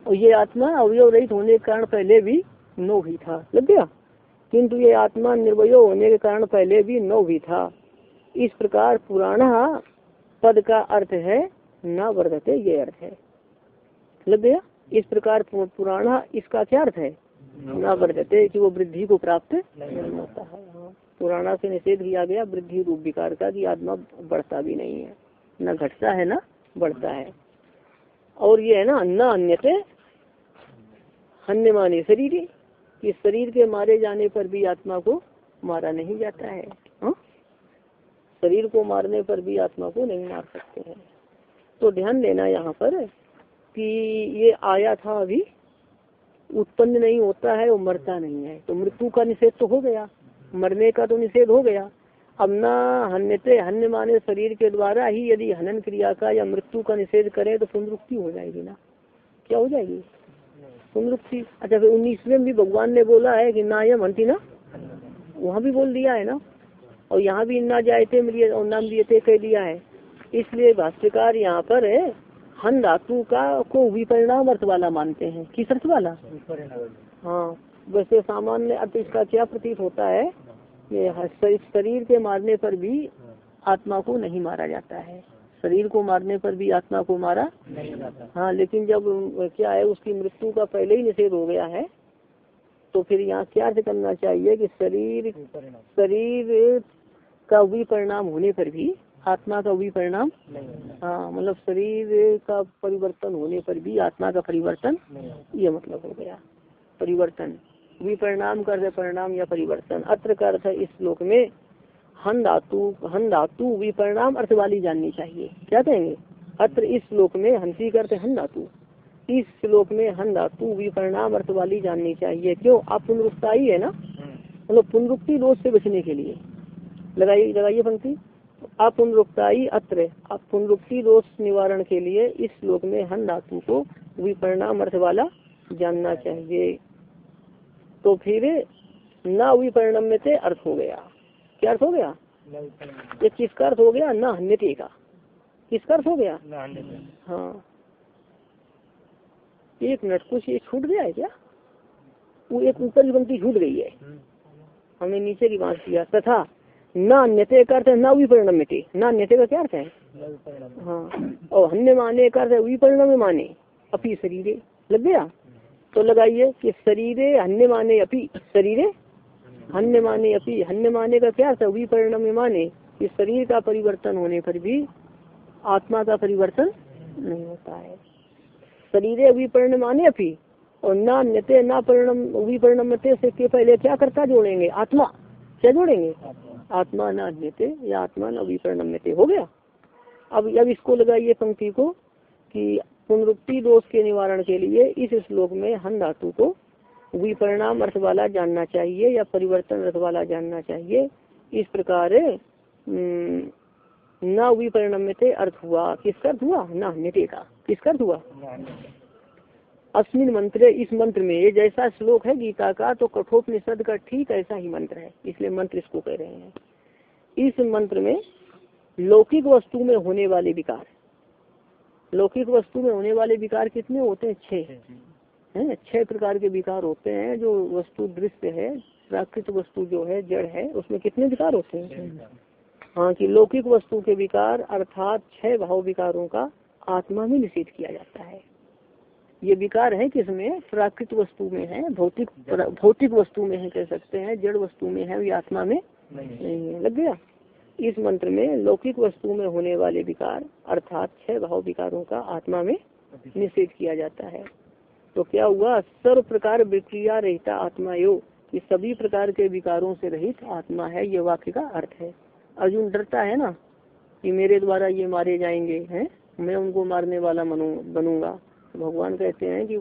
और ये आत्मा अवयव रहित होने के कारण पहले भी नौ ही था। लग गया? किंतु ये आत्मा निर्वय होने के कारण पहले भी नौ भी था। इस प्रकार पुराना पद का अर्थ है न वर्धते ये अर्थ है। लग गया? इस प्रकार पुराना इसका क्या अर्थ है? न वर्धते। कि वो वृद्धि को प्राप्त नहीं। होता है हाँ। पुराना से निषेध किया गया, वृद्धि रूप विकार का, कि आत्मा बढ़ता भी नहीं है। न घटता है, न बढ़ता है। और ये है ना, न अन्यते अन्य माने शरीर, कि शरीर के मारे जाने पर भी आत्मा को मारा नहीं जाता है। हाँ? शरीर को मारने पर भी आत्मा को नहीं मार सकते हैं। तो ध्यान देना यहाँ पर कि ये आया था अभी, उत्पन्न नहीं होता है और मरता नहीं है। तो मृत्यु का निषेध तो हो गया। मरने का तो निषेध हो गया। अब ना हन्यते हन्य माने शरीर के द्वारा ही यदि हनन क्रिया का या मृत्यु का निषेध करें तो पुनरुक्ति हो जाएगी ना। क्या हो जाएगी? पुनरुक्ति। अच्छा फिर उन्नीसवें भी भगवान ने बोला है कि ना यम हंती ना? वहाँ भी बोल दिया है ना? और यहाँ भी ना जायते मिलिए और नाम दिए कह दिया है। इसलिए भाष्यकार यहाँ पर हन धातु का को विपरिणाम अर्थ वाला मानते हैं। किस अर्थ वाला? हाँ वैसे सामान्य अर्थ इसका क्या प्रतीत होता है ह- शरीर के मारने पर भी आत्मा को नहीं मारा जाता है। शरीर को मारने पर भी आत्मा को मारा हाँ लेकिन जब क्या है उसकी मृत्यु का पहले ही निषेध हो गया है तो फिर यहाँ क्या अर्थ करना चाहिए कि शरीर शरीर का भी परिणाम होने पर भी आत्मा का भी परिणाम हाँ मतलब शरीर का परिवर्तन होने पर भी आत्मा का परिवर्तन ये मतलब हो गया। परिवर्तन। विपरिणाम का अर्थ परिणाम या परिवर्तन। अत्र का अर्थ इस श्लोक में हन धातु हन धातु विपरिणाम अर्थ वाली जाननी चाहिए। क्या कहेंगे? अत्र इस श्लोक में हँसी का अर्थ हन धातु। इस श्लोक में हन धातु विपरिणाम अर्थ वाली जाननी चाहिए। क्यों? आप पुनरुक्ताई है ना? मतलब पुनरुक्ति दोष से बचने के लिए। लगाइए लगाइए पंक्ति। आप पुनरुक्ताई अत्र। पुनरुक्ति दोष निवारण के लिए इस श्लोक में हन धातु को विपरिणाम अर्थ वाला जानना चाहिए। तो फिर न विपरिणम्यते अर्थ हो गया। क्या अर्थ हो गया? ये किसका अर्थ हो गया? न हन्यते का। किसका अर्थ हो गया? हाँ। एक मिनट कुछ ये छूट गया है क्या? वो एक ऊपर की पंक्ति छूट गई है। हमने नीचे की बात किया। तथा न अन्यते का अर्थ है न विपरिणम्यते न अन्यते का क्या अर्थ है? हाँ। और हन्य माने का अर्थ है विपरिणम माने। अपी शरीर। लग गया? तो लगाइए कि शरीरे हन्य माने अपी, शरीरे हन्य माने अपी हन्य माने का क्या है विपरिणम माने कि शरीर का परिवर्तन होने पर भी आत्मा का परिवर्तन नहीं होता है। शरीरे विपरिण माने अपी, और ना अन्यते ना परिणम विपरिणमते से के पहले क्या करता जोड़ेंगे? आत्मा। क्या जोड़ेंगे? आत्मा न अन्यते या आत्मा न विपरिणम्यते हो गया? अब अब इसको लगाइए पंक्ति को कि पुनरुक्ति दोष के निवारण के लिए इस श्लोक में हन धातु को विपरिणाम अर्थ वाला जानना चाहिए या परिवर्तन अर्थ वाला जानना चाहिए। इस प्रकार न विपरिणम्यते अर्थ हुआ। किसका अर्थ हुआ? न अन्यते का। किसका अर्थ हुआ? अस्मिन मंत्र, इस मंत्र में ये जैसा श्लोक है गीता का तो कठोपनिषद का ठीक ऐसा ही मंत्र है, इसलिए मंत्र इसको कह रहे हैं। इस मंत्र में लौकिक वस्तु में होने वाले विकार। लौकिक वस्तु में होने वाले विकार कितने होते हैं? छह। हैं? छह प्रकार के विकार होते हैं जो वस्तु दृश्य है प्राकृत वस्तु जो है जड़ है उसमें कितने विकार होते हैं? हाँ कि लौकिक वस्तु के विकार अर्थात छह भाव विकारों का आत्मा में निषेध किया जाता है। ये विकार है किसमें प्राकृत वस्तु में है भौतिक भौतिक वस्तु में है कह सकते हैं जड़ वस्तु में है ये आत्मा में नहीं है। लग गया? इस मंत्र में लौकिक वस्तु में होने वाले विकार, अर्थात छह भाव विकारों का आत्मा में निषेध किया जाता है। तो क्या हुआ? सर्व प्रकार विक्रिया रहता आत्मा योग कि सभी प्रकार के विकारों से रहित आत्मा है, ये वाक्य का अर्थ है। अर्जुन डरता है ना कि मेरे द्वारा ये मारे जाएँगे, हैं? मैं उनको मारने वाला बनूँगा। तो भगवान कहते हैं कि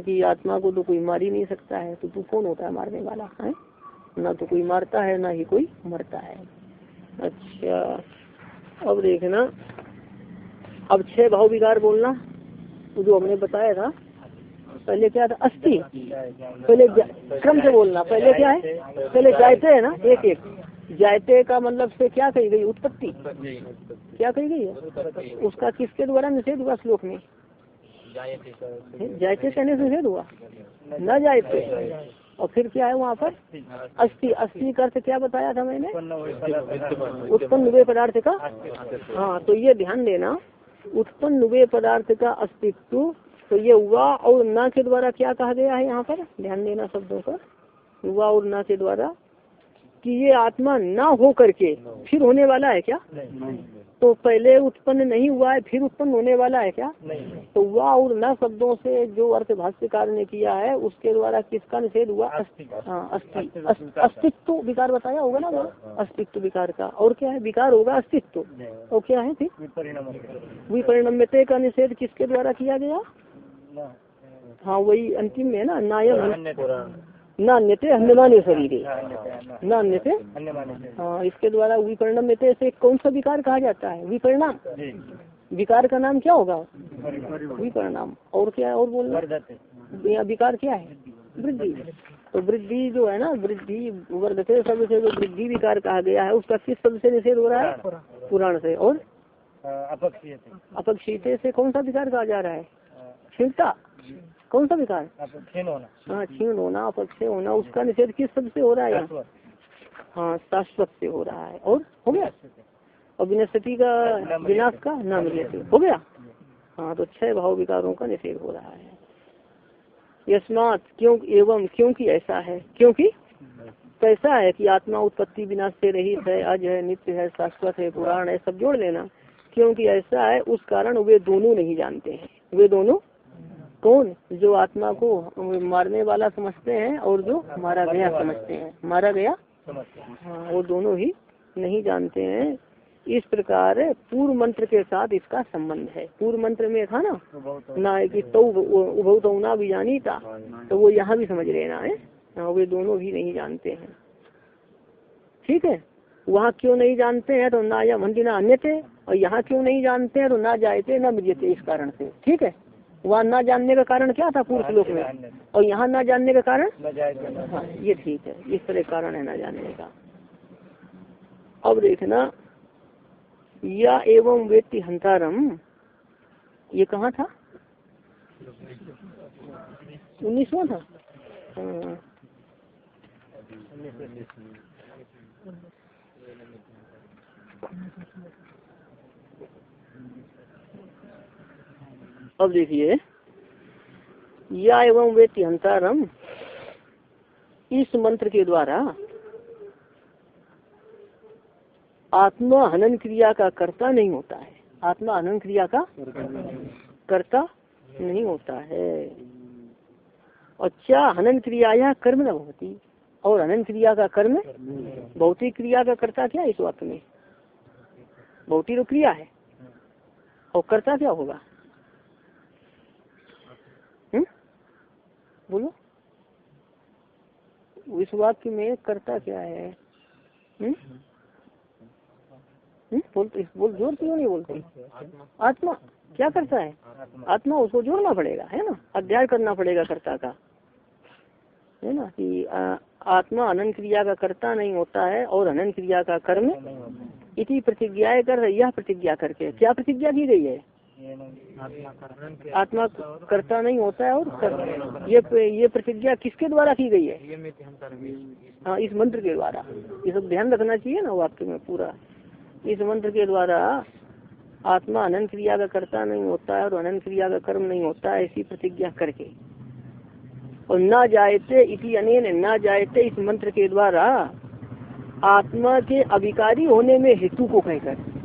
कि आत्मा को तो कोई मार ही नहीं सकता है तो तू कौन होता है मारने वाला, है? ना तो कोई मारता है, ना ही कोई मरता है। अच्छा। अब देखना। अब छह भाव विकार बोलना जो हमने बताया था, पहले क्या था? अस्थि पहले क्रम से बोलना। पहले क्या है? पहले जायते है ना, एक एक। जायते का मतलब से क्या कही गई? उत्पत्ति। क्या कही गई है? उसका किसके द्वारा निषेध हुआ श्लोक में? जायते कहने से निषेध हुआ। न जायते। और फिर क्या है वहाँ पर? अस्थि अस्थि का अर्थ क्या बताया था मैंने? उत्पन्न हुए पदार्थ का? हाँ तो ये ध्यान देना। उत्पन्न हुए पदार्थ का अस्तित्व तो ये हुआ और न के द्वारा क्या कहा गया है यहाँ पर? ध्यान देना शब्दों पर। हुआ और न के द्वारा कि ये आत्मा न हो करके फिर होने वाला है क्या? तो पहले उत्पन्न नहीं हुआ है फिर उत्पन्न होने वाला है क्या? नहीं तो वह और न शब्दों से जो अर्थ भाष्यकार ने किया है उसके द्वारा किसका निषेध हुआ? अस्थि हाँ अस्तित्व विकार बताया होगा ना वो? अस्तित्व विकार का। और क्या है? विकार होगा अस्तित्व। और क्या है फिर? विपरिणम्यते का निषेध किसके द्वारा किया गया? हाँ वही अंतिम में है ना नायम। नान्यते अन्यमान्य शरीर। नान्यते? हाँ इसके द्वारा विपरिणम्यते से कौन सा विकार कहा जाता है? विपरिणाम विकार का नाम क्या होगा? विपरिणाम और क्या है? और बोलना? यहाँ विकार क्या है? वृद्धि। तो वृद्धि जो है ना वृद्धि वर्धते शब्द से जो वृद्धि विकार कहा गया है उसका किस शब्द से निषेध हो रहा है? पुराण। से। और? अपक्षीते से कौन सा विकार कहा जा रहा है? क्षीणता। कौन सा विकार? हाँ क्षीण होना अपक्षय होना उसका निषेध किस शब्द से हो रहा है हाँ शाश्वत से हो रहा है। और हो गया? और विनस्पति का विनाश का? न मिलते हो गया? हाँ तो छह भाव विकारों का निषेध हो रहा है। यस्मात क्यों एवं क्योंकि ऐसा है? क्योंकि कैसा है कि आत्मा उत्पत्ति विनाश से रहित है अज है नित्य है शाश्वत है पुराण है सब जोड़ लेना। क्योंकि ऐसा है उस कारण वे दोनों नहीं जानते हैं। वे दोनों कौन जो आत्मा को मारने वाला समझते हैं और जो मारा गया समझते हैं? मारा गया? हाँ वो दोनों ही नहीं जानते हैं। इस प्रकार पूर्व मंत्र के साथ इसका संबंध है। पूर्व मंत्र में था ना? ना कि तो उभव तो ना भी जानी था तो वो यहाँ भी समझ लेना है। हाँ, वे दोनों भी नहीं जानते हैं। ठीक है? वहाँ क्यों नहीं जानते हैं तो ना या मंदिना अन्य थे और यहाँ क्यों नहीं जानते हैं तो ना जायते ना मिलते इस कारण से। ठीक है? वहाँ ना जानने का कारण क्या था पूर्व श्लोक में? और यहाँ ना जानने का कारण? हाँ ये ठीक है इस तरह कारण है ना जानने का। अब देखना या एवं वेत्ति हंतारम ये कहाँ था? उन्नीसवा था? हाँ। अब देखिए। या एवं वे हंतारम इस मंत्र के द्वारा आत्मा हनन क्रिया का कर्ता नहीं होता है। आत्मा हनन क्रिया का कर्ता नहीं होता है। और क्या हनन क्रिया या कर्म न होती? और हनन क्रिया का कर्म भौतिक क्रिया का कर्ता क्या इस वाक्य में? भौतिक क्रिया है। और कर्ता क्या होगा? बोलो। इस वाक्य में कर्ता क्या है? हम्म? हम्म? बोल, ज़ोर क्यों नहीं बोलते? आत्मा क्या करता है? आत्मा उसको जोड़ना पड़ेगा, है ना? अध्याय करना पड़ेगा कर्ता का। है ना? कि आत्मा अनंत क्रिया का कर्ता नहीं होता है और अनंत क्रिया का कर्म इति प्रतिज्ञा कर यह प्रतिज्ञा करके। क्या प्रतिज्ञा की गई है? आत्मा कर्ता नहीं होता है और कर्म ये ये प्रतिज्ञा किसके द्वारा की गई है? हाँ इस मंत्र के द्वारा। ये सब ध्यान रखना चाहिए ना वाक्य में पूरा। इस मंत्र के द्वारा आत्मा अनंत क्रिया का कर्ता नहीं होता है और अनंत क्रिया का कर्म नहीं होता है, ऐसी प्रतिज्ञा करके। और न जायते इति अनेन, न जायते इस मंत्र के द्वारा आत्मा के अभिकारी होने में हेतु को कहकर।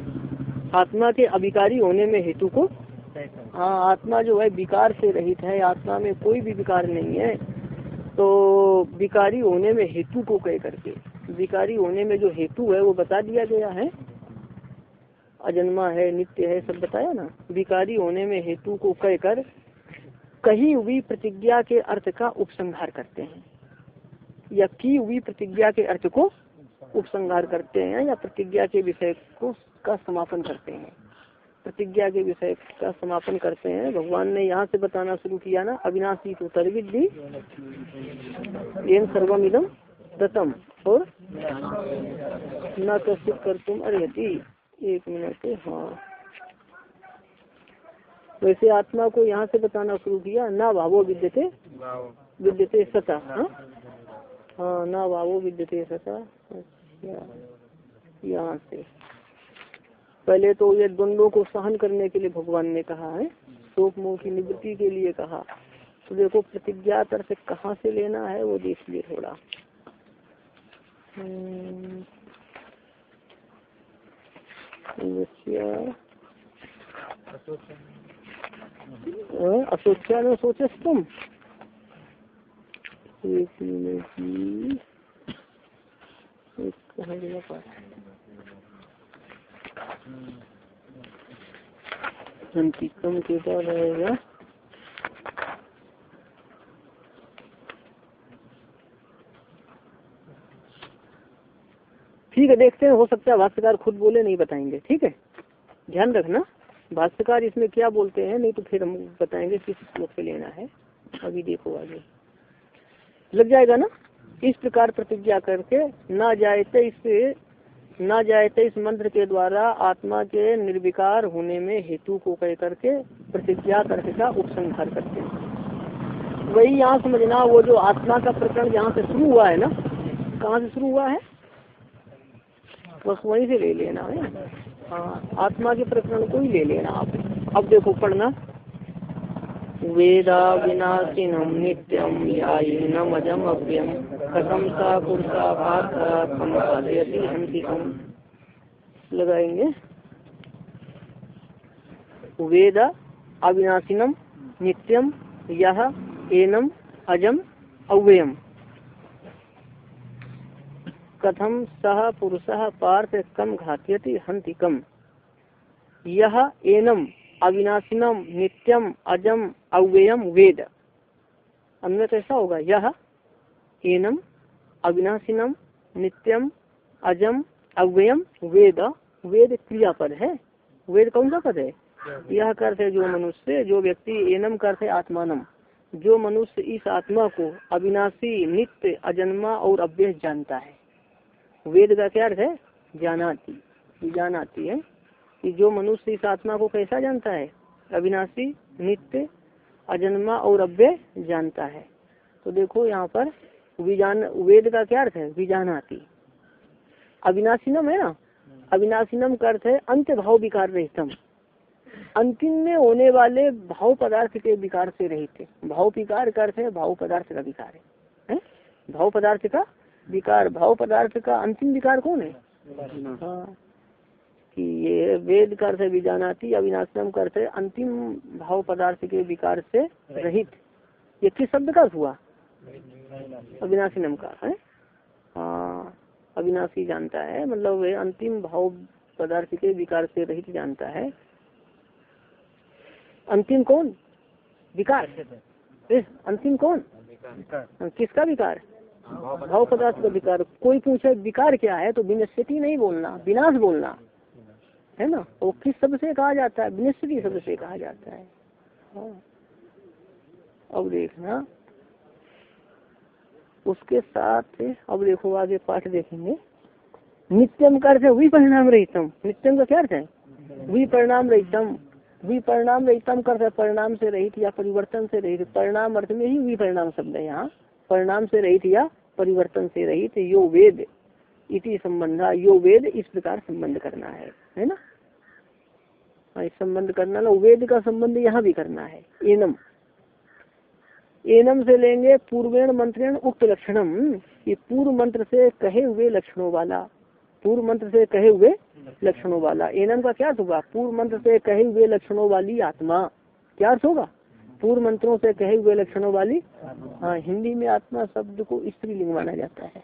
आत्मा के अभिकारी होने में हेतु को हाँ आत्मा जो है विकार से रहित है आत्मा में कोई भी विकार नहीं है। तो विकारी होने में हेतु को कह करके विकारी होने में जो हेतु है वो बता दिया गया है। अजन्मा है नित्य है सब बताया ना? विकारी होने में हेतु को कहकर कही हुई प्रतिज्ञा के अर्थ का उपसंहार करते हैं या की हुई प्रतिज्ञा के अर्थ को उपसंहार करते हैं या प्रतिज्ञा के विषय को का समापन करते हैं। प्रतिज्ञा के विषय का समापन करते हैं। भगवान ने यहाँ से बताना शुरू किया ना अविनाशी तो तरविधि सर्वम इदम दतम और न कश्चित कर तुम अरे एक मिनट हाँ। वैसे आत्मा को यहाँ से बताना शुरू किया ना भावो विद्यते विद्यते सता हाँ। हाँ ना भावो विद्यते अच्छा यहाँ से। पहले तो ये द्वंद्वों को सहन करने के लिए भगवान ने कहा है, शोक मोह की निवृत्ति के लिए कहा। तो देखो, प्रतिज्ञा से कहाँ से लेना है, वो देख लिए थोड़ा। हम्म। असोच्या न सोचस तुम? एक मिनट के बाद आएगा ठीक है, देखते हैं, हो सकता है भाष्यकार खुद बोले, नहीं बताएँगे। ठीक है? ध्यान रखना, भाष्यकार इसमें क्या बोलते हैं, नहीं तो फिर हम बताएँगे किस से लेना है। अभी देखो आगे। लग जाएगा ना? इस प्रकार प्रतिज्ञा करके ना जायते इस, ना जायते इस मंत्र के द्वारा आत्मा के निर्विकार होने में हेतु को कह करके प्रतिज्ञा करके का उपसंहार करते हैं। वही यहाँ समझना, वो जो आत्मा का प्रकरण यहाँ से शुरू हुआ है ना? कहाँ से शुरू हुआ है? बस वहीं से ले लेना है। हाँ आत्मा के प्रकरण को ही ले लेना आप। अब देखो, पढ़ना। वेदा विनाशिनम नित्यम यायनम अजम अव्यम कथम सा पुरुषा पार्थम हंतिकम लगाएँगे। वेद अविनाशिनम नित्यम यह एनम अजम अव्ययम। कथम सह पुरुष पार्थ कम घात्यति हंति कम यह एनम अविनाशिनम, नित्यम, अजम, अव्ययम, वेद। अन्य कैसा होगा यह एनम, अविनाशिनम, नित्यम, अजम, अव्ययम, वेद। वेद क्रियापद है। वेद कौन सा पद है? यह करते जो मनुष्य, जो व्यक्ति एनम करते आत्मानम। जो मनुष्य इस आत्मा को अविनाशी, नित्य, अजन्मा और अव्यय जानता है। वेद का क्या अर्थ है? जानाती। जानाती है। कि जो मनुष्य इस आत्मा को कैसा जानता है? अविनाशी, नित्य, अजन्मा और अव्यय जानता है। तो देखो यहाँ पर विजान, वेद का क्या अर्थ है? विजानाती। अविनाशीनम है ना? अविनाशीनम का अर्थ है अंत्य भाव विकार रहितम। अंतिम में होने वाले भाव पदार्थ के विकार से रहित भाव विकार का अर्थ है भाव पदार्थ का विकार है? भाव पदार्थ का विकार। भाव पदार्थ का अंतिम विकार कौन है? हाँ। कि ये वेद कर से बीजानाती अविनाशनम कर से अंतिम भाव पदार्थ के विकार से रहित। ये किस शब्द का हुआ? अविनाशी का। है? हाँ अविनाशी जानता है मतलब वे अंतिम भाव पदार्थ के विकार से रहित जानता है। अंतिम कौन? विकार। अंतिम कौन? किसका विकार? भाव पदार्थ का। विकार। कोई पूछे विकार क्या है तो विनश्यति नहीं बोलना विनाश बोलना। है ना? वो किस शब्द से कहा जाता है? विनश्यति शब्द से कहा जाता है। हाँ। अब देखना। उसके साथ अब देखो, आगे पाठ देखेंगे। नित्यम का अर्थ है रहितम। नित्यम का क्या अर्थ है? वही परिणाम रहितम। वही परिणाम रहितम कर परिणाम से रहित या परिवर्तन से रहित? परिणाम अर्थ में ही वही परिणाम शब्द है यहाँ। परिणाम से रहित या परिवर्तन से रहित यो वेद। इति संबंध यो वेद इस प्रकार संबंध करना है है ना? हाँ, इस संबंध करना ना वेद का संबंध यहाँ भी करना है एनम। एनम से लेंगे पूर्वेण मंत्रेण उक्त लक्षणम ये पूर्व मंत्र से कहे हुए लक्षणों वाला पूर्व मंत्र से कहे हुए लक्षणों वाला। एनम का क्या होगा? पूर्व मंत्र से कहे हुए लक्षणों वाली आत्मा। क्या अर्थ होगा? पूर्व मंत्रों से कहे हुए लक्षणों वाली हाँ हिंदी में आत्मा शब्द को स्त्रीलिंग माना जाता है।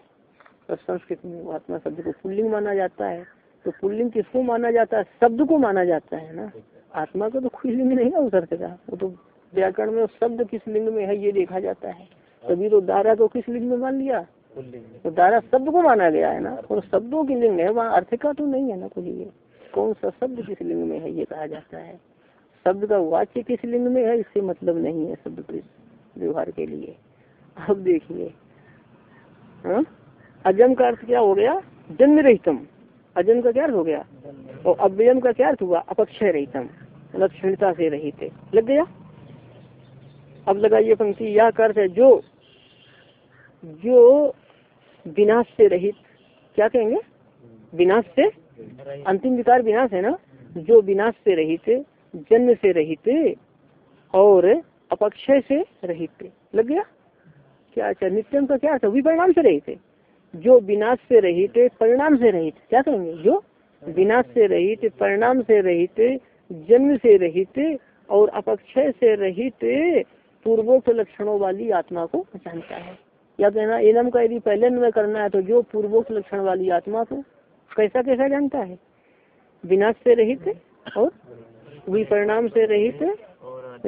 संस्कृत में आत्मा शब्द को पुल्लिंग माना जाता है। तो पुल्लिंग किसको माना जाता है? शब्द को माना जाता है ना। आत्मा को तो कोई लिंग नहीं ना उतर का। वो तो व्याकरण में शब्द किस लिंग में है ये देखा जाता है। तभी तो दारा को किस लिंग में मान लिया? तो दारा शब्द को माना गया है ना। और शब्दों की लिंग है, वहाँ अर्थ का तो नहीं है ना कुछ ये कौन सा शब्द किस लिंग में है ये कहा जाता है। शब्द का वाच्य किस लिंग में है, इससे मतलब नहीं है शब्द व्यवहार के लिए। अब देखिए। हाँ? अजम का अर्थ क्या हो गया? जन्म रहितम अजम का क्या अर्थ हो गया? और अव्ययम का क्या अर्थ हुआ? अपक्षय रहितम लक्षणता से रहित लग गया? अब लगाइए पंक्ति। यह अर्थ है जो जो विनाश से रहित। क्या कहेंगे? विनाश से? अंतिम विकार विनाश है ना? जो विनाश से रहित जन्म से रहित और अपक्षय से रहित लग गया? क्या अच्छा? नित्यम का क्या था परिणाम से रहित जो विनाश से रहित, परिणाम से रहित, क्या कहेंगे? जो विनाश से रहित, परिणाम से रहित, जन्म से रहित और अपक्षय से रहित पूर्वोक्त लक्षणों वाली आत्मा को जानता है। या कहना एनम का यदि पहले में करना है तो जो पूर्वोक्त लक्षण वाली आत्मा को कैसा कैसा जानता है? विनाश से रहित और विपरिणाम से रहित,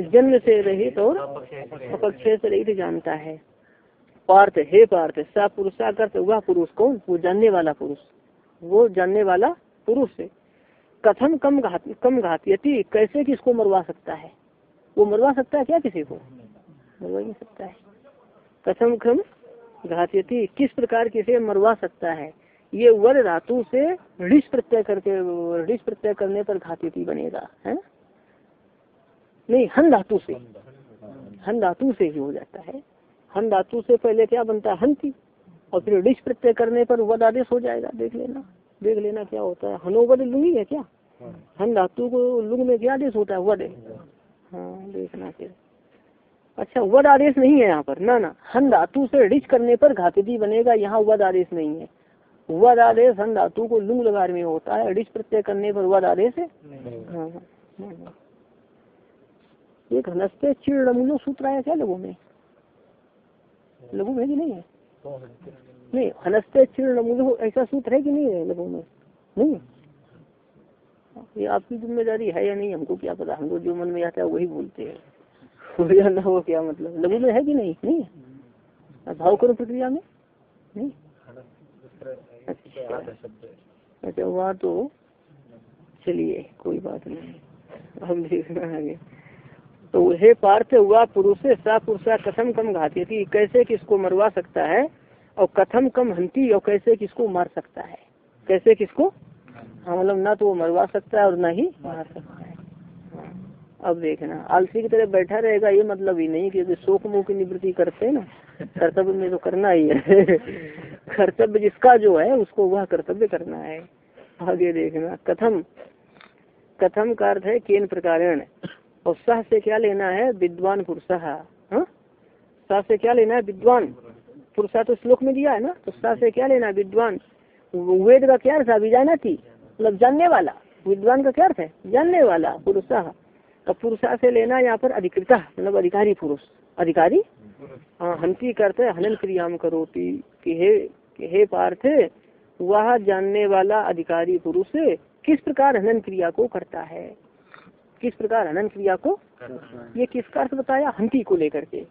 जन्म से रहित और अपक्षय से रहित जानता है। पार्थ हे पार्थ सा पुरुषा कर वह पुरुष, कौन? वो जानने वाला पुरुष। वो जानने वाला पुरुष कथम कम घात, कम घाती कैसे किसको मरवा सकता है? वो मरवा सकता है क्या किसी को? मरवा नहीं सकता है। कथम कम घातयति, किस प्रकार किसे मरवा सकता है? ये वर धातु से ऋष प्रत्यय करके ऋष प्रत्यय करने पर घातयति बनेगा, है? नहीं, हन धातु से। हन धातु से ही हो जाता है। हन धातु से पहले क्या बनता है? हंती। और फिर ऋष प्रत्यय करने पर वद आदेश हो जाएगा। देख लेना। देख लेना क्या होता है। हनोवद लुंगी है क्या? हन धातु को लुंग में क्या आदेश होता है? वद हाँ देखना फिर। अच्छा वद आदेश नहीं है यहाँ पर। ना ना। हन धातु से ऋच करने पर घातती बनेगा। यहाँ वद आदेश नहीं है। वद आदेश हन धातु को लुंग लगार में होता है। ऋच प्रत्यय करने पर वद आदेश है? हाँ हाँ, हाँ, हाँ। एक हनस्ते चिड़ रमूलो सूत्र आया क्या लोगों में? लघु में कि नहीं है। नहीं हनस्ते चिड़ नमूलो ऐसा सूत्र है कि नहीं है लघु में? नहीं। ये आपकी ज़िम्मेदारी है या नहीं हमको क्या पता? हमको जो मन में आता है वही बोलते हैं। हो या ना हो क्या मतलब? लघु में है कि नहीं? नहीं। भाव करो प्रक्रिया में। नहीं। अच्छा अच्छा वहाँ तो चलिए कोई बात नहीं। हम देखना आगे। तो हे पार्थ हुआ पुरुष सा पुरुषा कथम कम घाती थी कैसे किसको मरवा सकता है? और कथम कम हंती? और कैसे किसको मार सकता है? कैसे किसको? हाँ मतलब ना तो वो मरवा सकता है और ना ही मार सकता है। हाँ, अब देखना। आलसी की तरह बैठा रहेगा ये मतलब ही नहीं क्योंकि शोक मुख की निवृत्ति करते हैं ना कर्तव्य में तो करना ही है। कर्तव्य जिसका जो है उसको वह कर्तव्य करना है। आगे देखना। कथम कथम का अर्थ है केन प्रकार और सह से क्या लेना है? विद्वान पुरुष हाँ। सह से क्या लेना है? विद्वान। पुरुषा तो श्लोक में दिया है ना? तो सह से क्या लेना है? विद्वान। वेद का क्या अर्थ है? जाना थी मतलब जानने वाला। विद्वान का क्या अर्थ है? जानने वाला पुरुषा तो पुरुषा से लेना यहाँ पर अधिकृता मतलब अधिकारी पुरुष। अधिकारी? हाँ हंती करते, हनन क्रियाम करोती। कि हे कि हे पार्थ, वह जानने वाला अधिकारी पुरुष किस प्रकार हनन क्रिया को करता है? किस प्रकार हनन क्रिया को? ये किसका अर्थ बताया? हंती को लेकर के।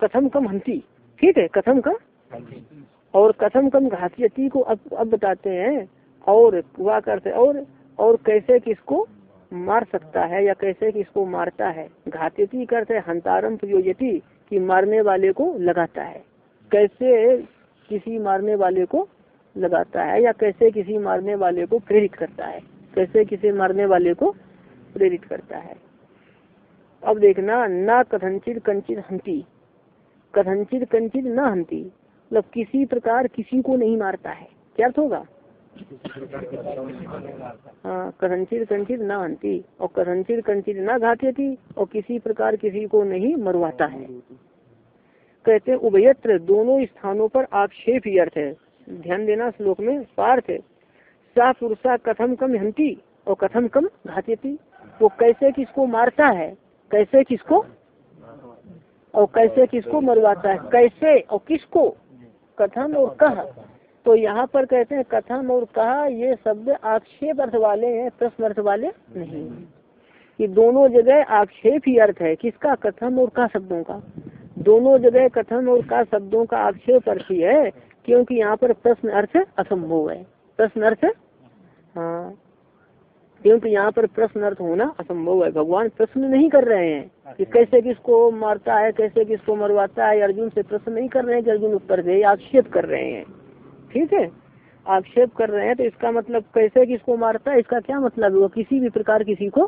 कथम कम हंती। ठीक है, कथम कम और कथम कम घासियती को अब अब बताते हैं। और वह करते और और कैसे किसको मार सकता है या कैसे किसको मारता है? घात्यती करते हंतारम प्रयोजती कि मारने वाले को लगाता है। कैसे किसी मारने वाले को लगाता है या कैसे किसी मारने वाले को प्रेरित करता है? कैसे किसी मारने वाले को प्रेरित करता है। अब देखना, ना कथनचित कंचित हंती। कथनचित कंचित न हंती। मतलब किसी प्रकार किसी को नहीं मारता है। क्या अर्थ होगा? हाँ कथनचित कंचित न हंती और कथनचित कंचित न घाती और किसी प्रकार किसी को नहीं मरवाता है। कहते उभयत्र दोनों स्थानों पर आक्षेप ही अर्थ है। ध्यान देना श्लोक में पार्थ सा पुरुषा कथम कम हंती और कथम कम घाती वो कैसे किसको मारता है, कैसे किसको और कैसे किसको मरवाता है, कैसे और किसको? कथन और कह। तो यहाँ पर कहते हैं, कथन और कहा, ये शब्द आक्षेप अर्थ वाले हैं, प्रश्न अर्थ वाले नहीं ये दोनों जगह आक्षेप ही अर्थ है। किसका? कथन और का शब्दों का। दोनों जगह कथन और का शब्दों का आक्षेप अर्थ ही है, क्योंकि यहाँ पर प्रश्न अर्थ असंभव है। प्रश्न अर्थ? हाँ। क्योंकि यहाँ पर प्रश्न अर्थ होना असंभव है। भगवान प्रश्न नहीं कर रहे हैं कि कैसे किसको मारता है कैसे किसको मरवाता है अर्जुन से प्रश्न नहीं कर रहे हैं कि अर्जुन उत्तर दे आक्षेप कर रहे हैं। ठीक है? आक्षेप कर रहे हैं तो इसका मतलब कैसे किसको मारता है इसका क्या मतलब है किसी भी प्रकार किसी को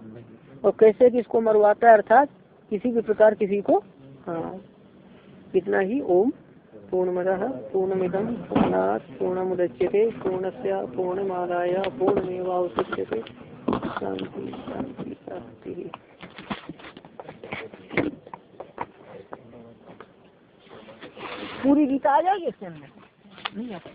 और कैसे किसको मरवाता है अर्थात किसी भी प्रकार किसी को हाँ। इतना ही। ओम पूर्णमद पूर्णमिदम पूर्णात् पूर्णमुदच्यते। पूर्णस्य पूर्णमादाय पूर्णमेवावशिष्यते। पूरी गीता आ जाएगी नहीं आता।